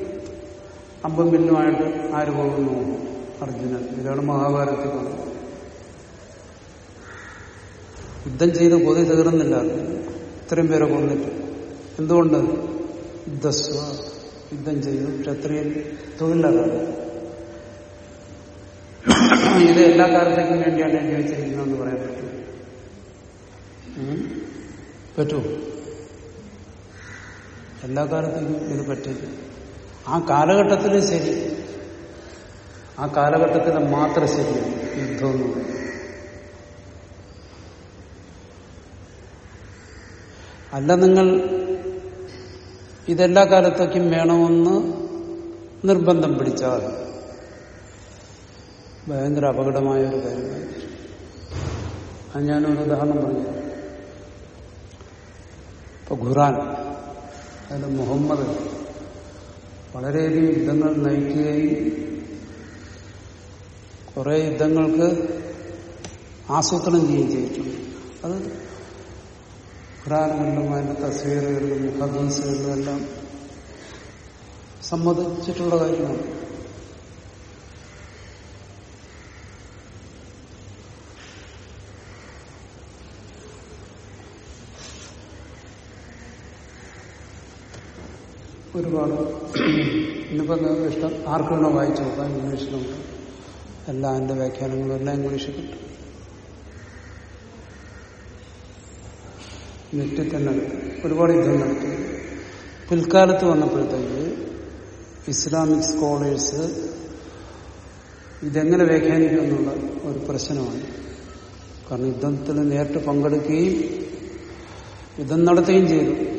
അമ്പം പിന്നുമായിട്ട് ആര് പോകുന്നു? അർജുനൻ. ഇതാണ് മഹാഭാരതത്തിൽ പറഞ്ഞത്. യുദ്ധം ചെയ്ത് കൊതി തീർന്നില്ല ഇത്രയും പേരെ കൊന്നിട്ട്. എന്തുകൊണ്ട്? യുദ്ധസ്വ. യുദ്ധം ചെയ്തു. ക്ഷത്രിയൻ തൊഴിലതാണ് ഇത് എല്ലാ കാലത്തേക്കും വേണ്ടിയാണ് ഞാൻ ജീവിച്ചിരിക്കുന്നതെന്ന് പറയാൻ പറ്റും പറ്റൂ. എല്ലാ കാലത്തേക്കും ഇത് പറ്റില്ല. ആ കാലഘട്ടത്തിൽ ശരി. ആ കാലഘട്ടത്തിൽ മാത്രം ശരി. യുദ്ധം എന്ന് പറയുന്നത് അല്ല നിങ്ങൾ ഇതെല്ലാ കാലത്തേക്കും വേണമെന്ന് നിർബന്ധം പിടിച്ചാൽ ഭയങ്കര അപകടമായ ഒരു കാര്യമായി അത് ഞാനൊരു ഉദാഹരണം പറഞ്ഞു. ഇപ്പൊ ഖുറാൻ അതിൽ മുഹമ്മദ് വളരെയധികം യുദ്ധങ്ങൾ നയിക്കുകയും കുറെ യുദ്ധങ്ങൾക്ക് ആസൂത്രണം ചെയ്യുകയും ചെയ്തിട്ടുണ്ട്. അത് ഖുറാനുകളിലും അതിന്റെ തസ്വീറുകളിലും ഹദീസുകളിലും എല്ലാം സമ്മതിച്ചിട്ടുള്ള കാര്യമാണ്. ഒരുപാട്. ഇന്നിപ്പോ നിങ്ങൾക്ക് ഇഷ്ടം? ആർക്ക് വേണോ വായിച്ചു നോക്കാം ഇംഗ്ലീഷിലുണ്ട് എല്ലാ എന്റെ വ്യാഖ്യാനങ്ങളും എല്ലാം ഇംഗ്ലീഷിൽ കിട്ടും. നെറ്റിൽ തന്നെ ഒരുപാട് യുദ്ധം നടത്തി. പിൽക്കാലത്ത് വന്നപ്പോഴത്തേക്ക് ഇസ്ലാമിക് സ്കോളേഴ്സ് ഇതെങ്ങനെ വ്യാഖ്യാനിക്കും എന്നുള്ള ഒരു പ്രശ്നമാണ്. കാരണം യുദ്ധത്തിൽ നേരിട്ട് പങ്കെടുക്കുകയും യുദ്ധം നടത്തുകയും ചെയ്തു.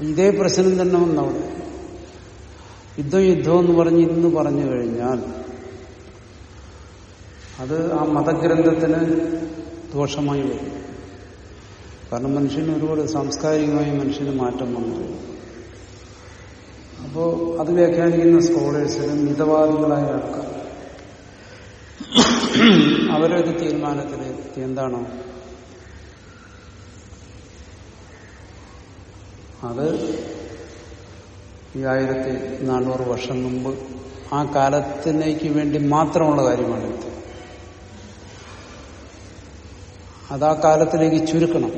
ഇതേ പ്രശ്നം തന്നെ വന്നവിടെ. യുദ്ധം യുദ്ധം എന്ന് പറഞ്ഞ് ഇന്ന് പറഞ്ഞു കഴിഞ്ഞാൽ അത് ആ മതഗ്രന്ഥത്തിന് ദോഷമായി വരും. കാരണം മനുഷ്യന് ഒരുപാട് സാംസ്കാരികമായി മനുഷ്യന് മാറ്റം വന്നു. അപ്പോ അത് വ്യാഖ്യാനിക്കുന്ന സ്കോളേഴ്സിന് മിതവാദികളായ ആൾക്കാർ അവരൊരു തീരുമാനത്തിലെത്തി. എന്താണോ? അത് ഈ ആയിരത്തി നാനൂറ് വർഷം മുമ്പ് ആ കാലത്തിലേക്ക് വേണ്ടി മാത്രമുള്ള കാര്യമാണ് അത് ആ കാലത്തിലേക്ക് ചുരുക്കണം.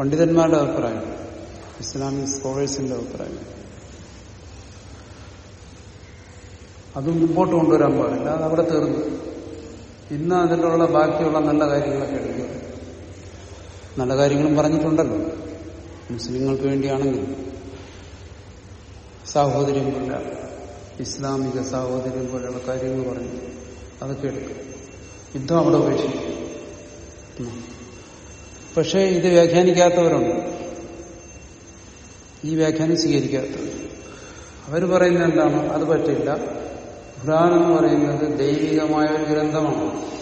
പണ്ഡിതന്മാരുടെ അഭിപ്രായം ഇസ്ലാമിക് സ്കോളേഴ്സിന്റെ അഭിപ്രായം. അത് മുമ്പോട്ട് കൊണ്ടുവരാൻ പാടില്ല. അത് അവിടെ തീർന്നു. ഇന്ന് അതിലുള്ള ബാക്കിയുള്ള നല്ല കാര്യങ്ങളൊക്കെ എടുക്കുക നല്ല കാര്യങ്ങളും പറഞ്ഞിട്ടുണ്ടല്ലോ. മുസ്ലിങ്ങൾക്ക് വേണ്ടിയാണെങ്കിൽ സാഹോദര്യം പോലെ ഇസ്ലാമിക സാഹോദര്യം പോലെയുള്ള കാര്യങ്ങൾ പറഞ്ഞു. അതൊക്കെ എടുക്കും. യുദ്ധം അവിടെ ഉപേക്ഷിക്കും. പക്ഷേ ഇത് വ്യാഖ്യാനിക്കാത്തവരുണ്ട്. ഈ വ്യാഖ്യാനം സ്വീകരിക്കാത്തവർ. അവർ പറയുന്നത് എന്താണ്? അത് പറ്റില്ല. ഖുർആൻ എന്ന് പറയുന്നത് ദൈവികമായ ഒരു ഗ്രന്ഥമാണ്.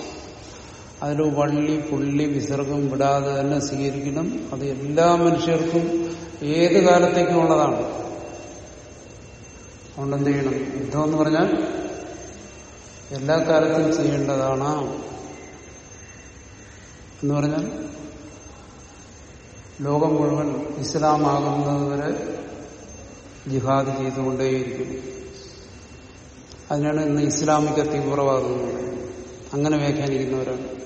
അതിൽ വള്ളി പുള്ളി വിസർഗം വിടാതെ തന്നെ സ്വീകരിക്കണം. അത് എല്ലാ മനുഷ്യർക്കും ഏത് കാലത്തേക്കും ഉള്ളതാണ്. അതുകൊണ്ട് എന്ത് ചെയ്യണം? യുദ്ധം എന്ന് പറഞ്ഞാൽ എല്ലാ കാലത്തും ചെയ്യേണ്ടതാണ് എന്ന് പറഞ്ഞാൽ ലോകം മുഴുവൻ ഇസ്ലാമാകുന്നതുവരെ ജിഹാദ് ചെയ്തുകൊണ്ടേയിരിക്കും. അതിനാണ് ഇന്ന് ഇസ്ലാമിക തീവ്രവാദം അങ്ങനെ വ്യാഖ്യാനിക്കുന്നവരാണ്.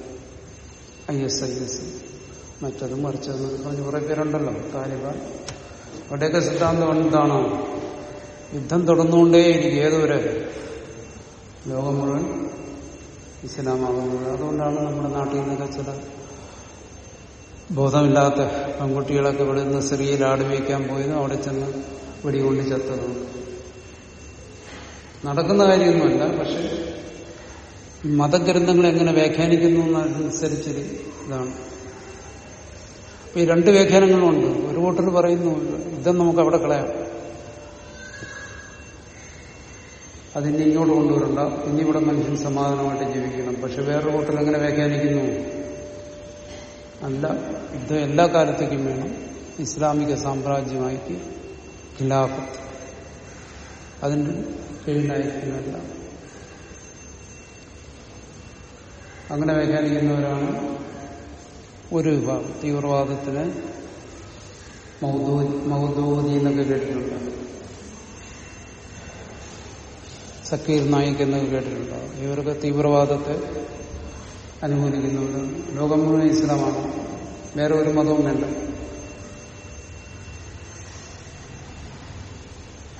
ഐ എസ് ഐ എസ് മറ്റത് മറിച്ചതെന്നൊക്കെ പറഞ്ഞ് കുറെ പേരുണ്ടല്ലോ താലിബാൻ. അവിടെയൊക്കെ സിദ്ധാന്തം എന്താണ്? യുദ്ധം തുടർന്നുകൊണ്ടേയിരിക്കും ഏതുവരെ? ലോകം മുഴുവൻ ഇസ്ലാമാകുന്നത്. അതുകൊണ്ടാണ് നമ്മുടെ നാട്ടിൽ നിന്നൊക്കെ ചില ബോധമില്ലാത്ത പെൺകുട്ടികളൊക്കെ ഇവിടെ നിന്ന് സ്ത്രീയിൽ ആടുവയ്ക്കാൻ പോയതും അവിടെ ചെന്ന് വെടികൊണ്ട് നടക്കുന്ന കാര്യമൊന്നുമല്ല പക്ഷെ ഈ മതഗ്രന്ഥങ്ങൾ എങ്ങനെ വ്യാഖ്യാനിക്കുന്നു എന്നനുസരിച്ചൊരു ഇതാണ്. അപ്പൊ ഈ രണ്ട് വ്യാഖ്യാനങ്ങളുണ്ട് ഒരു കൂട്ടർ പറയുന്നു യുദ്ധം നമുക്ക് അവിടെ കളയാം. അതിന് ഇങ്ങോട്ട് കൊണ്ടുവരണ്ട. ഇനി ഇവിടെ മനുഷ്യൻ സമാധാനമായിട്ട് ജീവിക്കണം. പക്ഷെ വേറൊരു കൂട്ടർ എങ്ങനെ വ്യാഖ്യാനിക്കുന്നു? അല്ല യുദ്ധം എല്ലാ കാലത്തേക്കും വേണം. ഇസ്ലാമിക സാമ്രാജ്യമായിട്ട് ഖിലാഫത്ത്. അതിന് കീഴിലായിരിക്കുന്നല്ല അങ്ങനെ വ്യാഖ്യാനിക്കുന്നവരാണ് ഒരു വിഭാഗം തീവ്രവാദത്തിന് മൗദൂതി എന്നൊക്കെ കേട്ടിട്ടുണ്ട്. സക്കീർ നായിക് എന്നൊക്കെ കേട്ടിട്ടുണ്ട്. ഇവരൊക്കെ തീവ്രവാദത്തെ അനുകൂലിക്കുന്നുണ്ട് ലോകം മുഴുവൻ ഇസ്ലാമാണ്. വേറെ ഒരു മതവും വേണ്ട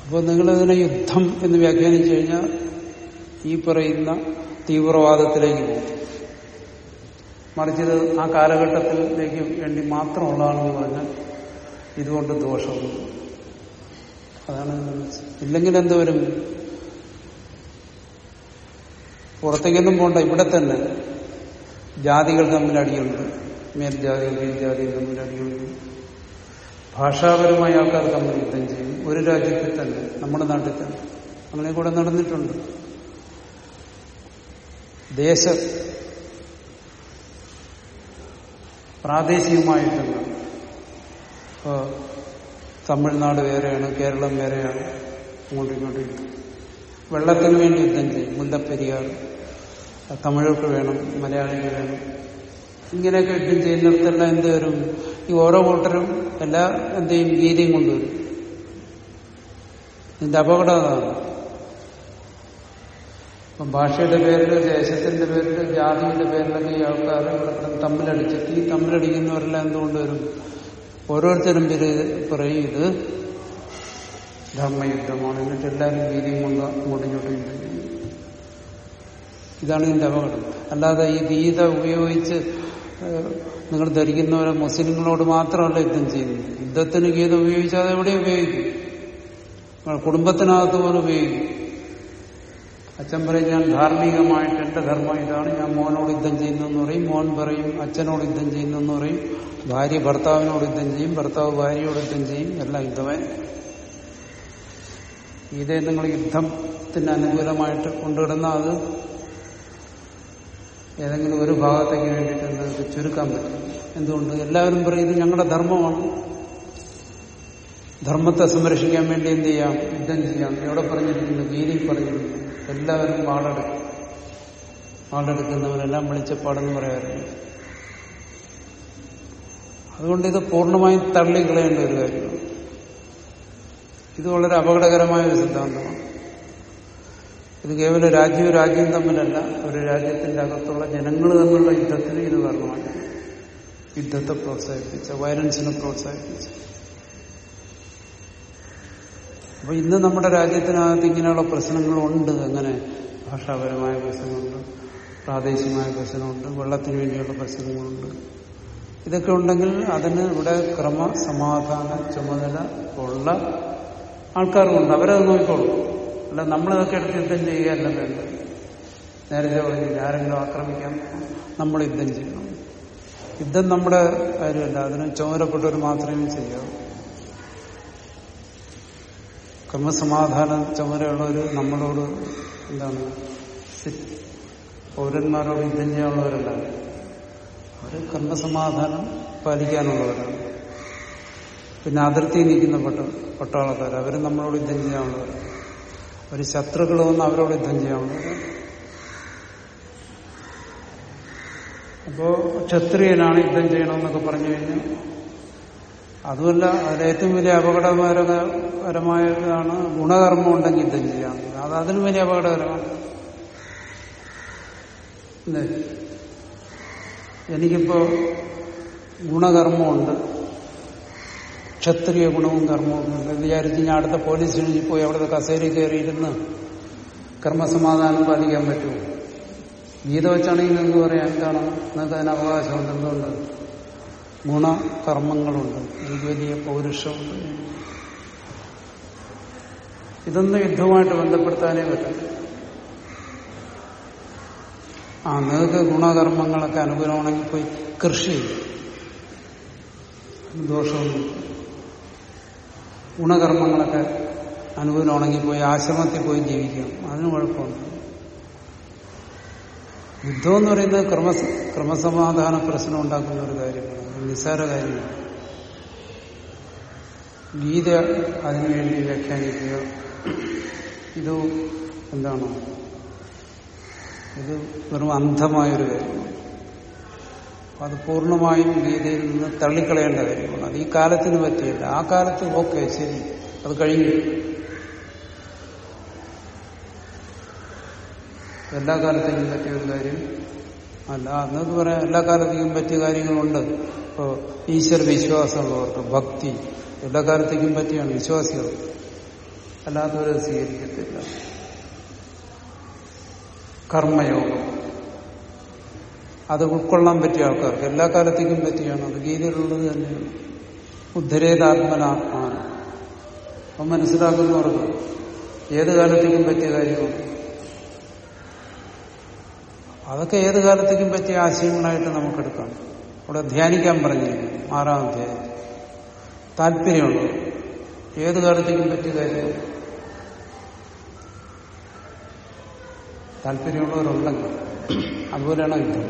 അപ്പോൾ നിങ്ങളിതിനെ യുദ്ധം എന്ന് വ്യാഖ്യാനിച്ചു കഴിഞ്ഞാൽ ഈ പറയുന്ന തീവ്രവാദത്തിലേക്ക് പോകും. മറിച്ചത് ആ കാലഘട്ടത്തിലേക്ക് വേണ്ടി മാത്രമുള്ളതാണെന്ന് പറഞ്ഞാൽ ഇതുകൊണ്ട് ദോഷമുണ്ട് അതാണ് ഇല്ലെങ്കിൽ എന്തുവരും? പുറത്തേക്കൊന്നും പോണ്ട ഇവിടെ തന്നെ. ജാതികൾ തമ്മിൽ അടിയുണ്ട്. മേൽജാതികൾ കീഴ്ജാതികൾ തമ്മിൽ അടിയുണ്ട്. ഭാഷാപരമായ ആൾക്കാർ തമ്മിൽ യുദ്ധം ചെയ്യും. ഒരു രാജ്യത്തിൽ തന്നെ നമ്മുടെ നാട്ടിൽ തന്നെ. അങ്ങനെ കൂടെ നടന്നിട്ടുണ്ട്. ദേശ പ്രാദേശികമായ ഇപ്പോൾ തമിഴ്നാട് വേറെയാണ് കേരളം വേറെയാണ് അങ്ങോട്ടും ഇങ്ങോട്ടും വെള്ളത്തിന് വേണ്ടി യുദ്ധം ചെയ്യും മുല്ലപ്പെരിയാർ തമിഴർക്ക് വേണം മലയാളികൾ വേണം. ഇങ്ങനെയൊക്കെ യുദ്ധം ചെയ്യുന്നിടത്തെല്ലാം എന്ത് വരും? ഈ ഓരോ കൂട്ടരും എല്ലാ എന്തെയും ഗീതയും കൊണ്ടുവരും. ഇതിന്റെ അപകടം അതാണ്. ഇപ്പം ഭാഷയുടെ പേരിൽ ദേശത്തിന്റെ പേരിൽ ജാതിയുടെ പേരിലൊക്കെ ഈ ആൾക്കാർ തമ്മിലടിച്ചിട്ട് ഈ തമ്മിലടിക്കുന്നവരെല്ലാം എന്തുകൊണ്ട് വരും? ഓരോരുത്തരും പേര് പറയും ഇത് ധർമ്മയുദ്ധമാണ്. എന്നിട്ട് എല്ലാവരും വീതിയും കൊണ്ട് അങ്ങോട്ടും ഇങ്ങോട്ടും ഇതാണ് ഇതിന്റെ അപകടം. അല്ലാതെ ഈ ഗീത ഉപയോഗിച്ച് നിങ്ങൾ ധരിക്കുന്നവരെ മുസ്ലിങ്ങളോട് മാത്രമല്ല യുദ്ധം ചെയ്യുന്നത്. യുദ്ധത്തിന് ഗീത ഉപയോഗിച്ചാൽ എവിടെ ഉപയോഗിക്കും? കുടുംബത്തിനകത്ത് പോലും ഉപയോഗിക്കും. അച്ഛൻ പറയും ഞാൻ ധാർമ്മികമായിട്ട് എന്റെ ധർമ്മം ഇതാണ്. ഞാൻ മോനോട് യുദ്ധം ചെയ്യുന്നെന്ന് പറയും. മോൻ പറയും അച്ഛനോട് യുദ്ധം ചെയ്യുന്നെന്ന് പറയും. ഭാര്യ ഭർത്താവിനോട് യുദ്ധം ചെയ്യും. ഭർത്താവ് ഭാര്യയോട് യുദ്ധം ചെയ്യും. എല്ലാം യുദ്ധമേ ഇതേ നിങ്ങൾ യുദ്ധത്തിന് അനുകൂലമായിട്ട് കൊണ്ടുവിടുന്ന അത് ഏതെങ്കിലും ഒരു ഭാഗത്തേക്ക് വേണ്ടിയിട്ട് ചുരുക്കാൻ പറ്റും. എന്തുകൊണ്ട്? എല്ലാവരും പറയും ഇത് ഞങ്ങളുടെ ധർമ്മമാണ്. ധർമ്മത്തെ സംരക്ഷിക്കാൻ വേണ്ടി എന്ത് ചെയ്യാം? യുദ്ധം ചെയ്യാം. എവിടെ പറഞ്ഞിരിക്കുന്നു ഗീതി പറഞ്ഞിരിക്കുന്നു എല്ലാവരും വാളെടുക്കും വാളെടുക്കുന്നവരെല്ലാം വെളിച്ചപ്പാടെന്ന് പറയാറുണ്ട്. അതുകൊണ്ട് ഇത് പൂർണമായും തള്ളിക്കളയേണ്ട ഒരു കാര്യമാണ്. ഇത് വളരെ അപകടകരമായ ഒരു സിദ്ധാന്തമാണ്. ഇത് കേവലം രാജ്യവും രാജ്യവും തമ്മിലല്ല. ഒരു രാജ്യത്തിന്റെ അകത്തുള്ള ജനങ്ങൾ തമ്മിലുള്ള യുദ്ധത്തിന് ഇത് കാരണമാണ്. യുദ്ധത്തെ പ്രോത്സാഹിപ്പിച്ച വയലൻസിനെ പ്രോത്സാഹിപ്പിച്ച. അപ്പൊ ഇന്ന് നമ്മുടെ രാജ്യത്തിനകത്ത് ഇങ്ങനെയുള്ള പ്രശ്നങ്ങളുണ്ട്. അങ്ങനെ ഭാഷാപരമായ പ്രശ്നങ്ങളുണ്ട് പ്രാദേശികമായ പ്രശ്നമുണ്ട് വെള്ളത്തിന് വേണ്ടിയുള്ള പ്രശ്നങ്ങളുണ്ട്. ഇതൊക്കെ ഉണ്ടെങ്കിൽ അതിന് ഇവിടെ ക്രമ സമാധാന ചുമതല ഉള്ള ആൾക്കാരുമുണ്ട്. അവരത് നോക്കിക്കോളും. അല്ല നമ്മളിതൊക്കെ എടുത്ത് യുദ്ധം ചെയ്യുകയല്ല വേണ്ടത്. നേരത്തെ പറഞ്ഞില്ല ആരെങ്കിലും ആക്രമിക്കാൻ നമ്മൾ യുദ്ധം ചെയ്യണം. യുദ്ധം നമ്മുടെ കാര്യമല്ല. അതിന് ചുമതലപ്പെട്ടവർ മാത്രമേ ചെയ്യാവൂ ക്രമസമാധാന ചുമതലയുള്ളവർ നമ്മളോട് എന്താണ് പൗരന്മാരോട് യുദ്ധം ചെയ്യാനുള്ളവരല്ല അവർ ക്രമസമാധാനം പാലിക്കാനുള്ളവരാണ്. പിന്നെ അതിർത്തി നിൽക്കുന്ന പട്ട പട്ടാളക്കാർ അവർ നമ്മളോട് യുദ്ധം ചെയ്യാനുള്ളവർ ഒരു ശത്രുക്കൾ വന്ന് അവരോട് യുദ്ധം ചെയ്യാനുള്ളവർ അപ്പോ ക്ഷത്രിയനാണ് യുദ്ധം ചെയ്യണമെന്നൊക്കെ പറഞ്ഞു കഴിഞ്ഞാൽ അതുമല്ല അതിൽ ഏറ്റവും വലിയ അപകടകരമായതാണ് ഗുണകർമ്മം ഉണ്ടെങ്കിൽ യുദ്ധം ചെയ്യാം? അത് അതിലും വലിയ അപകടകരമാണ്. എനിക്കിപ്പോ ഗുണകർമ്മമുണ്ട്. ക്ഷത്രിയ ഗുണവും കർമ്മവും വിചാരിച്ച് ഞാൻ അടുത്ത പോലീസ് സ്റ്റേഷനിൽ പോയി അവിടുത്തെ കസേരയിൽ കയറിയിരുന്ന് കർമ്മസമാധാനം പാലിക്കാൻ പറ്റുമോ? ഗീത വെച്ചാണെങ്കിൽ നിങ്ങൾക്ക് പറയാം എന്താണ്? നിങ്ങൾക്ക് അതിന് അവകാശമുണ്ട് എന്തുകൊണ്ട്? ഗുണകർമ്മങ്ങളുണ്ട്. ദ്വിതീയ പൗരുഷമുണ്ട്. ഇതൊന്നും യുദ്ധവുമായിട്ട് ബന്ധപ്പെടുത്താനേ പറ്റും ആ നിങ്ങൾക്ക് ഗുണകർമ്മങ്ങളൊക്കെ അനുകൂലമാണെങ്കിൽ പോയി കൃഷി ദോഷവും ഗുണകർമ്മങ്ങളൊക്കെ അനുകൂലമാണെങ്കിൽ പോയി ആശ്രമത്തിൽ പോയി ജീവിക്കാം അതിന് കുഴപ്പമുണ്ട് യുദ്ധം എന്ന് പറയുന്നത് ക്രമ ക്രമസമാധാന പ്രശ്നം ഉണ്ടാക്കുന്ന ഒരു കാര്യമാണ്. നിസ്സാര കാര്യമാണ്. ഗീത അതിനുവേണ്ടി വ്യാഖ്യാനിക്കുക. ഇത് എന്താണ്? ഇത് വെറും അന്ധമായൊരു കാര്യമാണ്. അത് പൂർണമായും ഗീതയിൽ നിന്ന് തള്ളിക്കളയേണ്ട കാര്യമാണ്. അത് ഈ കാലത്തിന് പറ്റിയില്ല. ആ കാലത്ത് ഓക്കെ ശരി. അത് കഴിഞ്ഞു. എല്ലാ കാലത്തേക്കും പറ്റിയ ഒരു കാര്യം. അല്ല എന്നത് പറയാം എല്ലാ കാലത്തേക്കും പറ്റിയ കാര്യങ്ങളുണ്ട്. ഇപ്പോൾ ഈശ്വര വിശ്വാസമുള്ളവർക്ക് ഭക്തി എല്ലാ കാലത്തേക്കും പറ്റിയാണ് വിശ്വാസികൾ. അല്ലാത്തവരെ സ്വീകരിക്കത്തില്ല. കർമ്മയോഗം. അത് ഉൾക്കൊള്ളാൻ പറ്റിയ ആൾക്കാർക്ക് എല്ലാ കാലത്തേക്കും പറ്റിയാണ്. അത് ഗീതയിലുള്ളത് തന്നെയാണ് ഉദ്ധരേതാത്മനാത്മാനം അപ്പം മനസ്സിലാക്കുന്നവർക്ക് ഏത് കാലത്തേക്കും പറ്റിയ കാര്യമാണ് അതൊക്കെ ഏത് കാലത്തേക്കും പറ്റിയ ആശയങ്ങളായിട്ട് നമുക്കെടുക്കാം. അവിടെ ധ്യാനിക്കാൻ പറഞ്ഞു ആറാം അധ്യായം. താല്പര്യമുണ്ട്? ഏത് കാലത്തേക്കും പറ്റിയ കാര്യം? താല്പര്യമുള്ളവരുണ്ടെങ്കിൽ അതുപോലെയാണ് യുദ്ധം.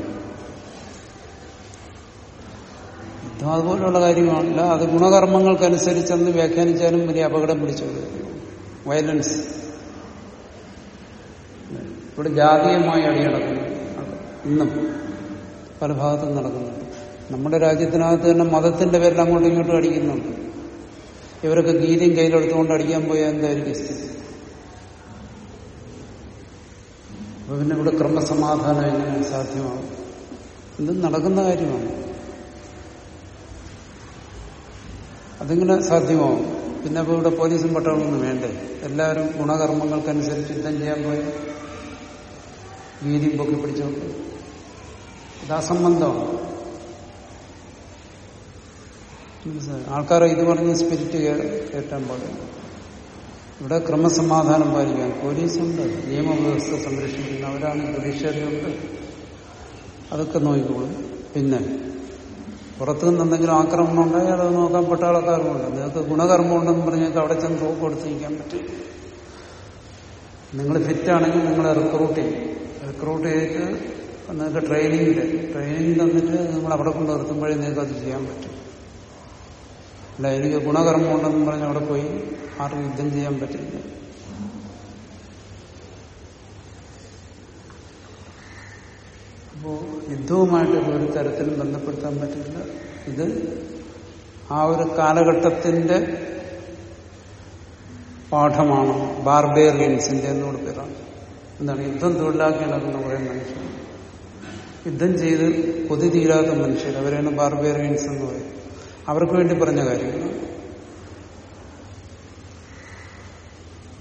യുദ്ധം അതുപോലെയുള്ള കാര്യമാണല്ല അത് ഗുണകർമ്മങ്ങൾക്കനുസരിച്ചെന്ന് വ്യാഖ്യാനിച്ചാലും വലിയ അപകടം പിടിച്ചു വയലൻസ്. ഇവിടെ ജാതീയമായി അടിയടക്കുന്നു. ഇന്നും പല ഭാഗത്തും നടക്കുന്നുണ്ട് നമ്മുടെ രാജ്യത്തിനകത്ത് തന്നെ മതത്തിന്റെ പേരിൽ അങ്ങോട്ടും ഇങ്ങോട്ടും അടിക്കുന്നുണ്ട്. ഇവരൊക്കെ ഗീതയും കയ്യിലെടുത്തുകൊണ്ട് അടിക്കാൻ പോയാൽ എന്തായിരിക്കും സ്ഥിതി? അപ്പൊ പിന്നെ ഇവിടെ ക്രമസമാധാനം എങ്ങനെ സാധ്യമാവും? ഇത് നടക്കുന്ന കാര്യമാണ്. അതിങ്ങനെ സാധ്യമാവും. പിന്നെ ഇപ്പൊ ഇവിടെ പോലീസും പട്ടാളമൊന്നും വേണ്ടേ? എല്ലാവരും ഗുണകർമ്മങ്ങൾക്കനുസരിച്ച് യുദ്ധം ചെയ്യാൻ പോയി ഗീതിയും പൊക്കി പിടിച്ചോണ്ട് ഇത് അസംബന്ധമാണ് ആൾക്കാരെ ഇത് പറഞ്ഞ് സ്പിരിറ്റ് കേട്ടാൻ പാടില്ല. ഇവിടെ ക്രമസമാധാനം പാലിക്കാൻ പോലീസുണ്ട് നിയമവ്യവസ്ഥ സംരക്ഷിക്കുന്ന അവരാണ് ജുഡീഷ്യറിയുണ്ട് അതൊക്കെ നോക്കിക്കോളും. പിന്നെ പുറത്തു നിന്ന് എന്തെങ്കിലും ആക്രമണം ഉണ്ടായാൽ അത് നോക്കാൻ പട്ടാളക്കാരുമുണ്ട്. നിങ്ങൾക്ക് ഗുണകർമ്മം ഉണ്ടെന്ന് പറഞ്ഞാൽ അവിടെ ചെന്ന് തോക്ക് കൊടുത്തിരിക്കാൻ പറ്റും. നിങ്ങൾ ഫിറ്റാണെങ്കിൽ നിങ്ങളെ റിക്രൂട്ട് ചെയ്യും. റിക്രൂട്ട് ചെയ്തിട്ട് നിങ്ങൾക്ക് ട്രെയിനിങ്ങിൽ ട്രെയിനിങ് തന്നിട്ട് നിങ്ങൾ അവിടെ കൊണ്ട് നിർത്തുമ്പോഴേ നിങ്ങൾക്ക് അത് ചെയ്യാൻ പറ്റും. അല്ല എനിക്ക് ഗുണകർമ്മം ഉണ്ടെന്ന് പറഞ്ഞ് അവിടെ പോയി ആർക്കും യുദ്ധം ചെയ്യാൻ പറ്റില്ല. അപ്പോ യുദ്ധവുമായിട്ട് ഒരു തരത്തിലും ബന്ധപ്പെടുത്താൻ പറ്റില്ല. ഇത് ആ ഒരു കാലഘട്ടത്തിന്റെ പാഠമാണ് ബാർബേറിയൻസിന്റെ എന്നോട് പേരാണ്. എന്താണ് യുദ്ധം തൊഴിലാക്കി നടക്കുന്ന പറയുന്ന മനുഷ്യർ യുദ്ധം ചെയ്ത് കൊതി തീരാത്ത മനുഷ്യർ അവരാണ് ബാർബേറിയൻസ് എന്ന് പറയും. അവർക്ക് വേണ്ടി പറഞ്ഞ കാര്യങ്ങൾ.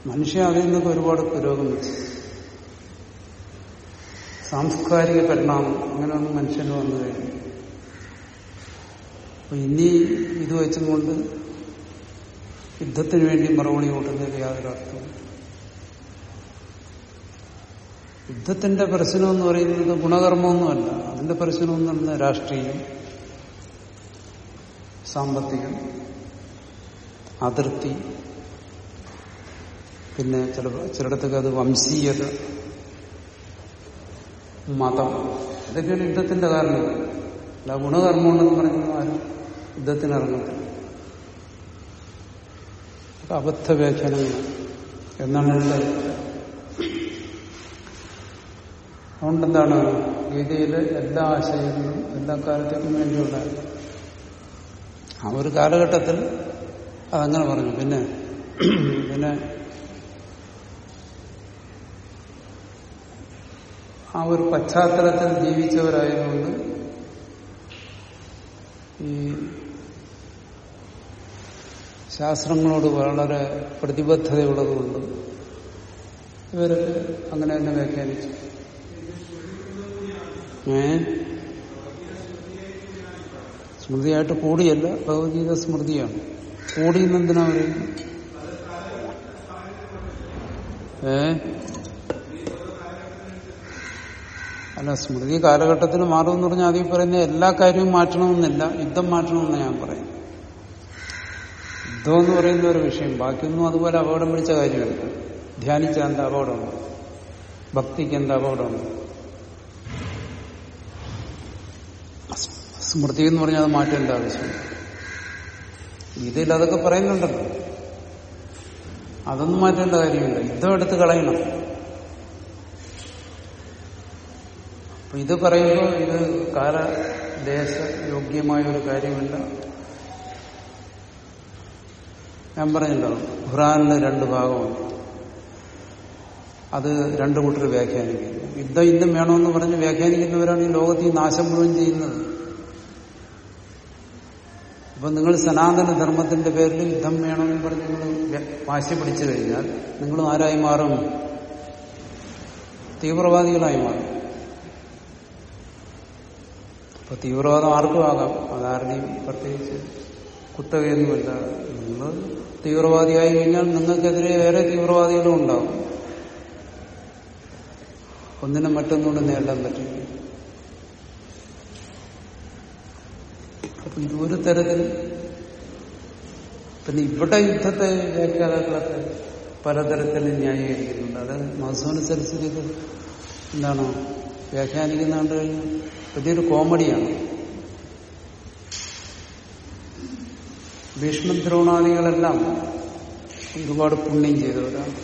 മനുഷ്യ അതിൽ നിന്നൊക്കെ ഒരുപാട് പുരോഗമിച്ചു സാംസ്കാരിക പരിണാമം അങ്ങനെയൊന്നും മനുഷ്യന് വന്നു കഴിഞ്ഞു അപ്പൊ ഇനി ഇത് വെച്ചും കൊണ്ട് യുദ്ധത്തിന് വേണ്ടി മറുപടി കൂട്ടുന്നതിൽ യാതൊരു അർത്ഥവും യുദ്ധത്തിന്റെ പ്രശ്നം എന്ന് പറയുന്നത് ഗുണകർമ്മമൊന്നുമല്ല. അതിന്റെ പ്രശ്നം എന്ന് പറയുന്നത് രാഷ്ട്രീയം സാമ്പത്തികം അതിർത്തി പിന്നെ ചില ചിലയിടത്തൊക്കെ അത് വംശീയത മതം. ഇതൊക്കെയാണ് യുദ്ധത്തിന്റെ കാരണം. അല്ല ഗുണകർമ്മം ഉണ്ടെന്ന് പറഞ്ഞു ആരും യുദ്ധത്തിനിറങ്ങത്തില്ല അബദ്ധ വ്യാഖ്യാനങ്ങൾ എന്നാണ് എന്റെ അഭിപ്രായം അതുകൊണ്ട് എന്താണ് ഗീതയിലെ എല്ലാ ആശയങ്ങളും എല്ലാ കാലത്തേക്കും വേണ്ടിയുള്ള ആ ഒരു കാലഘട്ടത്തിൽ അതങ്ങനെ പറഞ്ഞു. പിന്നെ പിന്നെ ആ ഒരു പശ്ചാത്തലത്തിൽ ജീവിച്ചവരായതുകൊണ്ട് ഈ ശാസ്ത്രങ്ങളോട് വളരെ പ്രതിബദ്ധതയുള്ളതുകൊണ്ട് ഇവരൊക്കെ അങ്ങനെ തന്നെ വ്യാഖ്യാനിച്ചു. ഏ? സ്മൃതിയായിട്ട് കൂടിയല്ല ഭഗവത്ഗീത സ്മൃതിയാണ്. കൂടിയെന്നെന്തിനാ പറയുന്നത്? ഏ? അല്ല സ്മൃതി കാലഘട്ടത്തിൽ മാറുമെന്ന് പറഞ്ഞാൽ അതിൽ പറയുന്ന എല്ലാ കാര്യവും മാറ്റണമെന്നില്ല യുദ്ധം മാറ്റണമെന്ന് ഞാൻ പറയും. യുദ്ധം എന്ന് പറയുന്ന ഒരു വിഷയം ബാക്കിയൊന്നും അതുപോലെ അപകടം പിടിച്ച കാര്യമല്ല. ധ്യാനിച്ച എന്താ അപകടമുണ്ട് ഭക്തിക്ക് എന്താ അപകടമുണ്ട് സ്മൃതി എന്ന് പറഞ്ഞാൽ അത് മാറ്റേണ്ട ആവശ്യമില്ല. ഗീതയിൽ അതൊക്കെ പറയുന്നുണ്ടല്ലോ. അതൊന്നും മാറ്റേണ്ട കാര്യമില്ല. യുദ്ധം എടുത്ത് കളയണം. അപ്പൊ ഇത് പറയുമ്പോൾ ഇത് കാലദേശ യോഗ്യമായ ഒരു കാര്യമില്ല. ഞാൻ പറഞ്ഞല്ലോ ഖുറാനിന് രണ്ട് ഭാഗമുണ്ട്. അത് രണ്ടു കൂട്ടർ വ്യാഖ്യാനിക്കുന്നു. യുദ്ധം ഇന്നും വേണമെന്ന് പറഞ്ഞ് വ്യാഖ്യാനിക്കുന്നവരാണ് ഈ ലോകത്ത് നാശം മുഴുവൻ ചെയ്യുന്നത്. അപ്പൊ നിങ്ങൾ സനാതന ധർമ്മത്തിന്റെ പേരിൽ യുദ്ധം വേണമെന്ന് പറഞ്ഞ് നിങ്ങൾ വാശി പിടിച്ചു കഴിഞ്ഞാൽ നിങ്ങൾ ആരായി മാറും? തീവ്രവാദികളായി മാറും. അപ്പൊ തീവ്രവാദം ആർക്കും ആകാം. അതാരുടെയും പ്രത്യേകിച്ച് കുത്തകയൊന്നുമില്ല നിങ്ങൾ തീവ്രവാദിയായി കഴിഞ്ഞാൽ നിങ്ങൾക്കെതിരെ വേറെ തീവ്രവാദികളും ഉണ്ടാവും. ഒന്നിനും മറ്റൊന്നുകൊണ്ട് നേടാൻ പറ്റില്ല. അപ്പൊ ഇതൊരു തരത്തിൽ പിന്നെ ഇവിടെ യുദ്ധത്തെ വ്യാഖ്യാതാക്കളൊക്കെ പലതരത്തിൽ ന്യായീകരിക്കുന്നുണ്ട്. അത് മധുസൂന സരസ്വതി ഇത് എന്താണ് വ്യാഖ്യാനിക്കുന്ന കണ്ടു കഴിഞ്ഞാൽ വലിയൊരു കോമഡിയാണ്. ഭീഷ്മദ്രോണാദികളെല്ലാം ഒരുപാട് പുണ്യം ചെയ്തവരാണ്.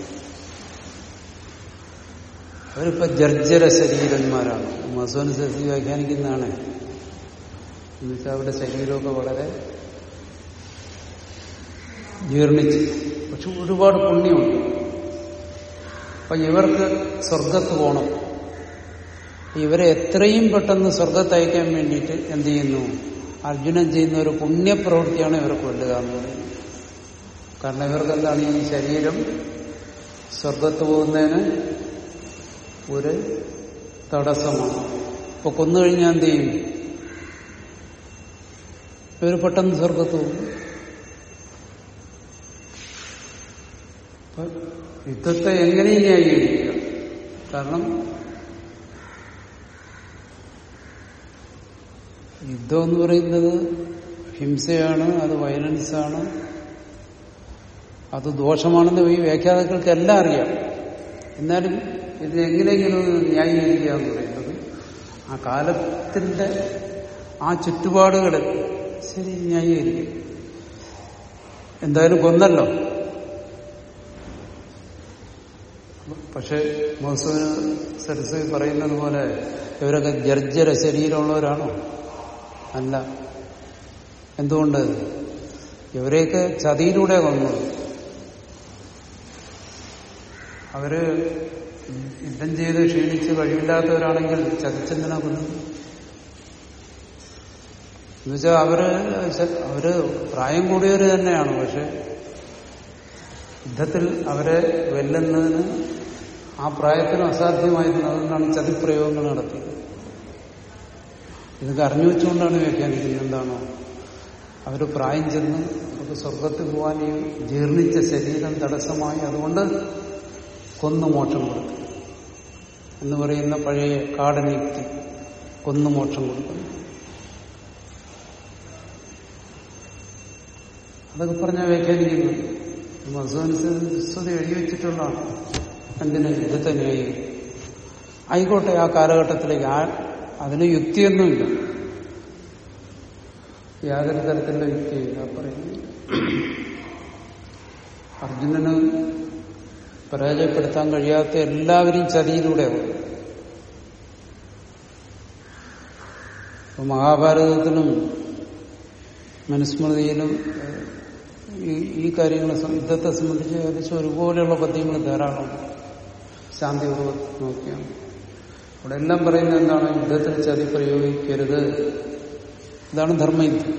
അവരിപ്പോ ജർജര ശരീരന്മാരാണ്. മധുസൂന വ്യാഖ്യാനിക്കുന്നതാണ്. എന്നുവെച്ചാൽ അവരുടെ ശരീരമൊക്കെ വളരെ ജീർണിച്ച്. പക്ഷെ ഒരുപാട് പുണ്യമുണ്ട്. അപ്പൊ ഇവർക്ക് സ്വർഗത്ത് പോകണം ഇവരെ എത്രയും പെട്ടെന്ന് സ്വർഗത്ത് അയക്കാൻ വേണ്ടിയിട്ട് എന്ത് ചെയ്യുന്നു? അർജുനൻ ചെയ്യുന്ന ഒരു പുണ്യപ്രവൃത്തിയാണ് ഇവർക്ക് കൊല്ലുക എന്ന് പറയുന്നത് കാരണം ഇവർക്ക് എന്താണ് ഈ ശരീരം? സ്വർഗത്ത് പോകുന്നതിന് ഒരു തടസ്സമാണ്. ഇപ്പൊ കൊന്നുകഴിഞ്ഞാൽ എന്ത് ചെയ്യും? ഇവർ പെട്ടെന്ന് സ്വർഗത്ത് പോകും യുദ്ധത്തെ എങ്ങനെയും ന്യായീകരിക്കുക കാരണം യുദ്ധം എന്ന് പറയുന്നത് ഹിംസയാണ് അത് വയലൻസാണ് അത് ദോഷമാണെന്ന് ഈ വ്യാഖ്യാതാക്കൾക്ക് എല്ലാം അറിയാം. എന്നാലും ഇത് എങ്ങനെയെങ്കിലും ന്യായീകരിക്കുക എന്ന് പറയുന്നത് ആ കാലത്തിന്റെ ആ ചുറ്റുപാടുകളിൽ ശരി ന്യായീകരിക്കും. എന്തായാലും കൊന്നല്ലോ. പക്ഷെ മഹസൂന സരസ്വതി പറയുന്നത് പോലെ ഇവരൊക്കെ ജർജര ശരീരമുള്ളവരാണോ? അല്ല. എന്തുകൊണ്ട്? ഇവരെയൊക്കെ ചതിയിലൂടെ വന്നു. അവർ യുദ്ധം ചെയ്ത് ക്ഷീണിച്ച് കഴിവില്ലാത്തവരാണെങ്കിൽ ചതിച്ചെന്തിനാ കൊന്നത് എന്നുവെച്ചാൽ അവർ അവർ പ്രായം കൂടിയവര് തന്നെയാണ് പക്ഷെ യുദ്ധത്തിൽ അവരെ വെല്ലുന്നതിന് ആ പ്രായത്തിന് അസാധ്യമായിരുന്നു. അതുകൊണ്ടാണ് ചതിപ്രയോഗങ്ങൾ നടത്തിയത്. ഇതൊക്കെ അറിഞ്ഞു വെച്ചുകൊണ്ടാണ് വ്യാഖ്യാനിക്കുന്നത്. എന്താണോ? അവർ പ്രായം ചെന്ന് അവർക്ക് സ്വർഗത്തിൽ പോകാൻ ഈ ജീർണിച്ച ശരീരം തടസ്സമായി. അതുകൊണ്ട് കൊന്നു മോക്ഷം കൊടുത്തു. എന്ന് പറയുന്ന പഴയ കാടനീക്തി കൊന്നു മോക്ഷം കൊടുക്കുന്നു അതൊക്കെ പറഞ്ഞാൽ വ്യാഖ്യാനിക്കുന്നു. മധുസൂരി എഴുതി വെച്ചിട്ടുള്ളതാണ് എന്തിന് യുദ്ധത്തിനായി ആയിക്കോട്ടെ ആ കാലഘട്ടത്തിലേക്ക് ആ അതിന് യുക്തിയൊന്നുമില്ല. യാതൊരു തരത്തിലുള്ള യുക്തിയില്ല പറയുന്നു അർജുനന് പരാജയപ്പെടുത്താൻ കഴിയാത്ത എല്ലാവരും ചതിയിലൂടെ മഹാഭാരതത്തിലും മനുസ്മൃതിയിലും ഈ കാര്യങ്ങളെ യുദ്ധത്തെ സംബന്ധിച്ച് ഏകദേശം ഒരുപോലെയുള്ള പദ്യങ്ങൾ ധാരാളം ശാന്തിപൂർവം നോക്കിയാണ്. അവിടെ എല്ലാം പറയുന്നത് എന്താണ്? യുദ്ധത്തിൽ ചതി പ്രയോഗിക്കരുത്. ഇതാണ് ധർമ്മയുദ്ധം.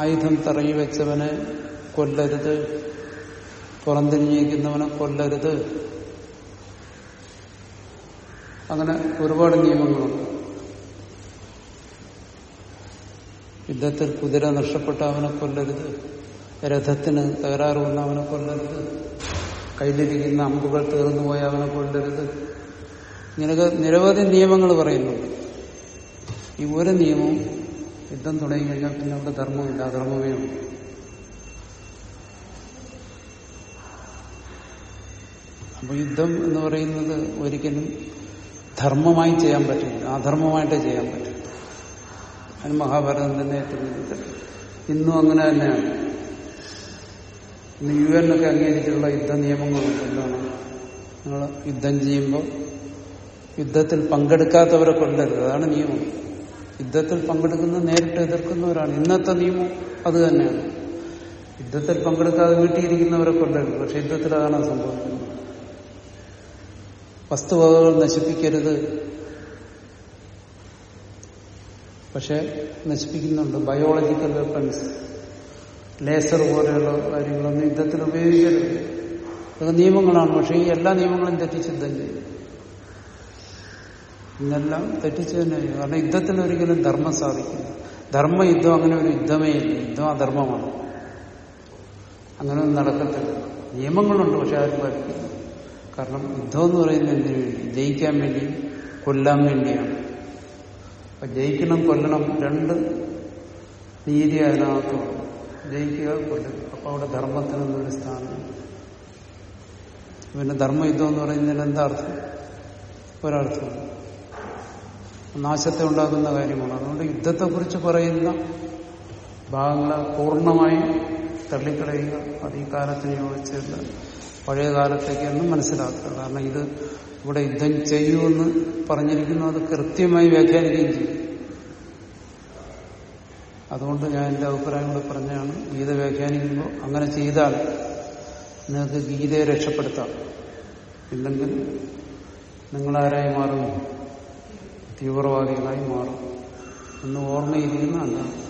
ആയുധം തറയി വെച്ചവനെ കൊല്ലരുത്. പുറംതിരിഞ്ഞിരിക്കുന്നവനെ കൊല്ലരുത്. അങ്ങനെ ഒരുപാട് നിയമങ്ങളുണ്ട്. യുദ്ധത്തിൽ കുതിര നഷ്ടപ്പെട്ട അവനെ കൊല്ലരുത്. രഥത്തിന് തകരാറ് വന്ന അവനെ കൊല്ലരുത്. കയ്യിലിരിക്കുന്ന അമ്പുകൾ തീർന്നു പോയ അവനെ കൊല്ലരുത്. ഇങ്ങനെയൊക്കെ നിരവധി നിയമങ്ങൾ പറയുന്നുണ്ട്. ഈ ഒരു നിയമവും യുദ്ധം തുടങ്ങി കഴിഞ്ഞാൽ പിന്നെ അവിടെ ധർമ്മമില്ല. അധർമ്മമേ ഉള്ളൂ. അപ്പൊ യുദ്ധം എന്ന് പറയുന്നത് ഒരിക്കലും ധർമ്മമായി ചെയ്യാൻ പറ്റില്ല. അധർമ്മമായിട്ടേ ചെയ്യാൻ പറ്റും. അതിന് മഹാഭാരതം തന്നെ ഏറ്റവും വലിയ ഇന്നും അങ്ങനെ തന്നെയാണ്. ഇന്ന് യു എൻ ഒക്കെ അംഗീകരിച്ചിട്ടുള്ള യുദ്ധ നിയമങ്ങളുണ്ട് എന്താണ്? നിങ്ങൾ യുദ്ധം ചെയ്യുമ്പോൾ യുദ്ധത്തിൽ പങ്കെടുക്കാത്തവരെ കൊല്ലരുത്. അതാണ് നിയമം. യുദ്ധത്തിൽ പങ്കെടുക്കുന്ന നേരിട്ട് എതിർക്കുന്നവരാണ്. ഇന്നത്തെ നിയമം അത് തന്നെയാണ്. യുദ്ധത്തിൽ പങ്കെടുക്കാതെ വീട്ടിയിരിക്കുന്നവരെ കൊല്ലരുത്. പക്ഷെ യുദ്ധത്തിൽ അതാണ് സംഭവിക്കുന്നത്. വസ്തുവകകൾ നശിപ്പിക്കരുത്. പക്ഷെ നശിപ്പിക്കുന്നുണ്ട്. ബയോളജിക്കൽ വെപ്പൺസ് ലേസർ പോലെയുള്ള കാര്യങ്ങളൊന്നും യുദ്ധത്തിൽ ഉപയോഗിക്കരുത്. അതൊക്കെ നിയമങ്ങളാണ്. പക്ഷേ ഈ എല്ലാ നിയമങ്ങളും തെറ്റിച്ച് യുദ്ധം ചെയ്യും ഇന്നെല്ലാം തെറ്റിച്ച് തന്നെ. കാരണം യുദ്ധത്തിൽ ഒരിക്കലും ധർമ്മം സാധിക്കില്ല. ധർമ്മയുദ്ധം അങ്ങനെ ഒരു യുദ്ധമേ ഇല്ല. യുദ്ധം അധർമ്മമാണ്. അങ്ങനെ ഒന്നും നടക്കത്തില്ല. നിയമങ്ങളുണ്ട് പക്ഷെ ആരും പാലിക്കില്ല. കാരണം യുദ്ധം എന്ന് പറയുന്നത് എന്തിനു വേണ്ടി? ജയിക്കാൻ വേണ്ടി കൊല്ലാൻ വേണ്ടിയാണ്. അപ്പൊ ജയിക്കണം കൊല്ലണം രണ്ട് നീതി അതിനകത്ത്. ജയിക്കുക കൊല്ലുക അപ്പൊ അവിടെ ധർമ്മത്തിനൊന്നൊരു സ്ഥാനം? പിന്നെ ധർമ്മയുദ്ധം എന്ന് പറയുന്നതിന് എന്താ അർത്ഥം? ഒരർത്ഥം. നാശത്തെ ഉണ്ടാക്കുന്ന കാര്യമാണ്. അതുകൊണ്ട് യുദ്ധത്തെക്കുറിച്ച് പറയുന്ന ഭാഗങ്ങളെ പൂർണമായി തള്ളിക്കളയുക. അത് ഈ കാലത്തിന് യോജിച്ചില്ല പഴയ കാലത്തേക്കൊന്നും മനസ്സിലാക്കുക. കാരണം ഇത് ഇവിടെ യുദ്ധം ചെയ്യുമെന്ന് പറഞ്ഞിരിക്കുന്നു. അത് കൃത്യമായി വ്യാഖ്യാനിക്കുകയും ചെയ്യും. അതുകൊണ്ട് ഞാൻ എന്റെ അഭിപ്രായം കൂടെ പറഞ്ഞാണ് ഗീത വ്യാഖ്യാനിക്കുമ്പോൾ അങ്ങനെ ചെയ്താൽ നിങ്ങൾക്ക് ഗീതയെ രക്ഷപ്പെടുത്താം. ഇല്ലെങ്കിൽ നിങ്ങളാരായി മാറും? തീവ്രവാദികളായി മാറും. എന്ന് ഓർമ്മയിരിക്കുന്നതല്ല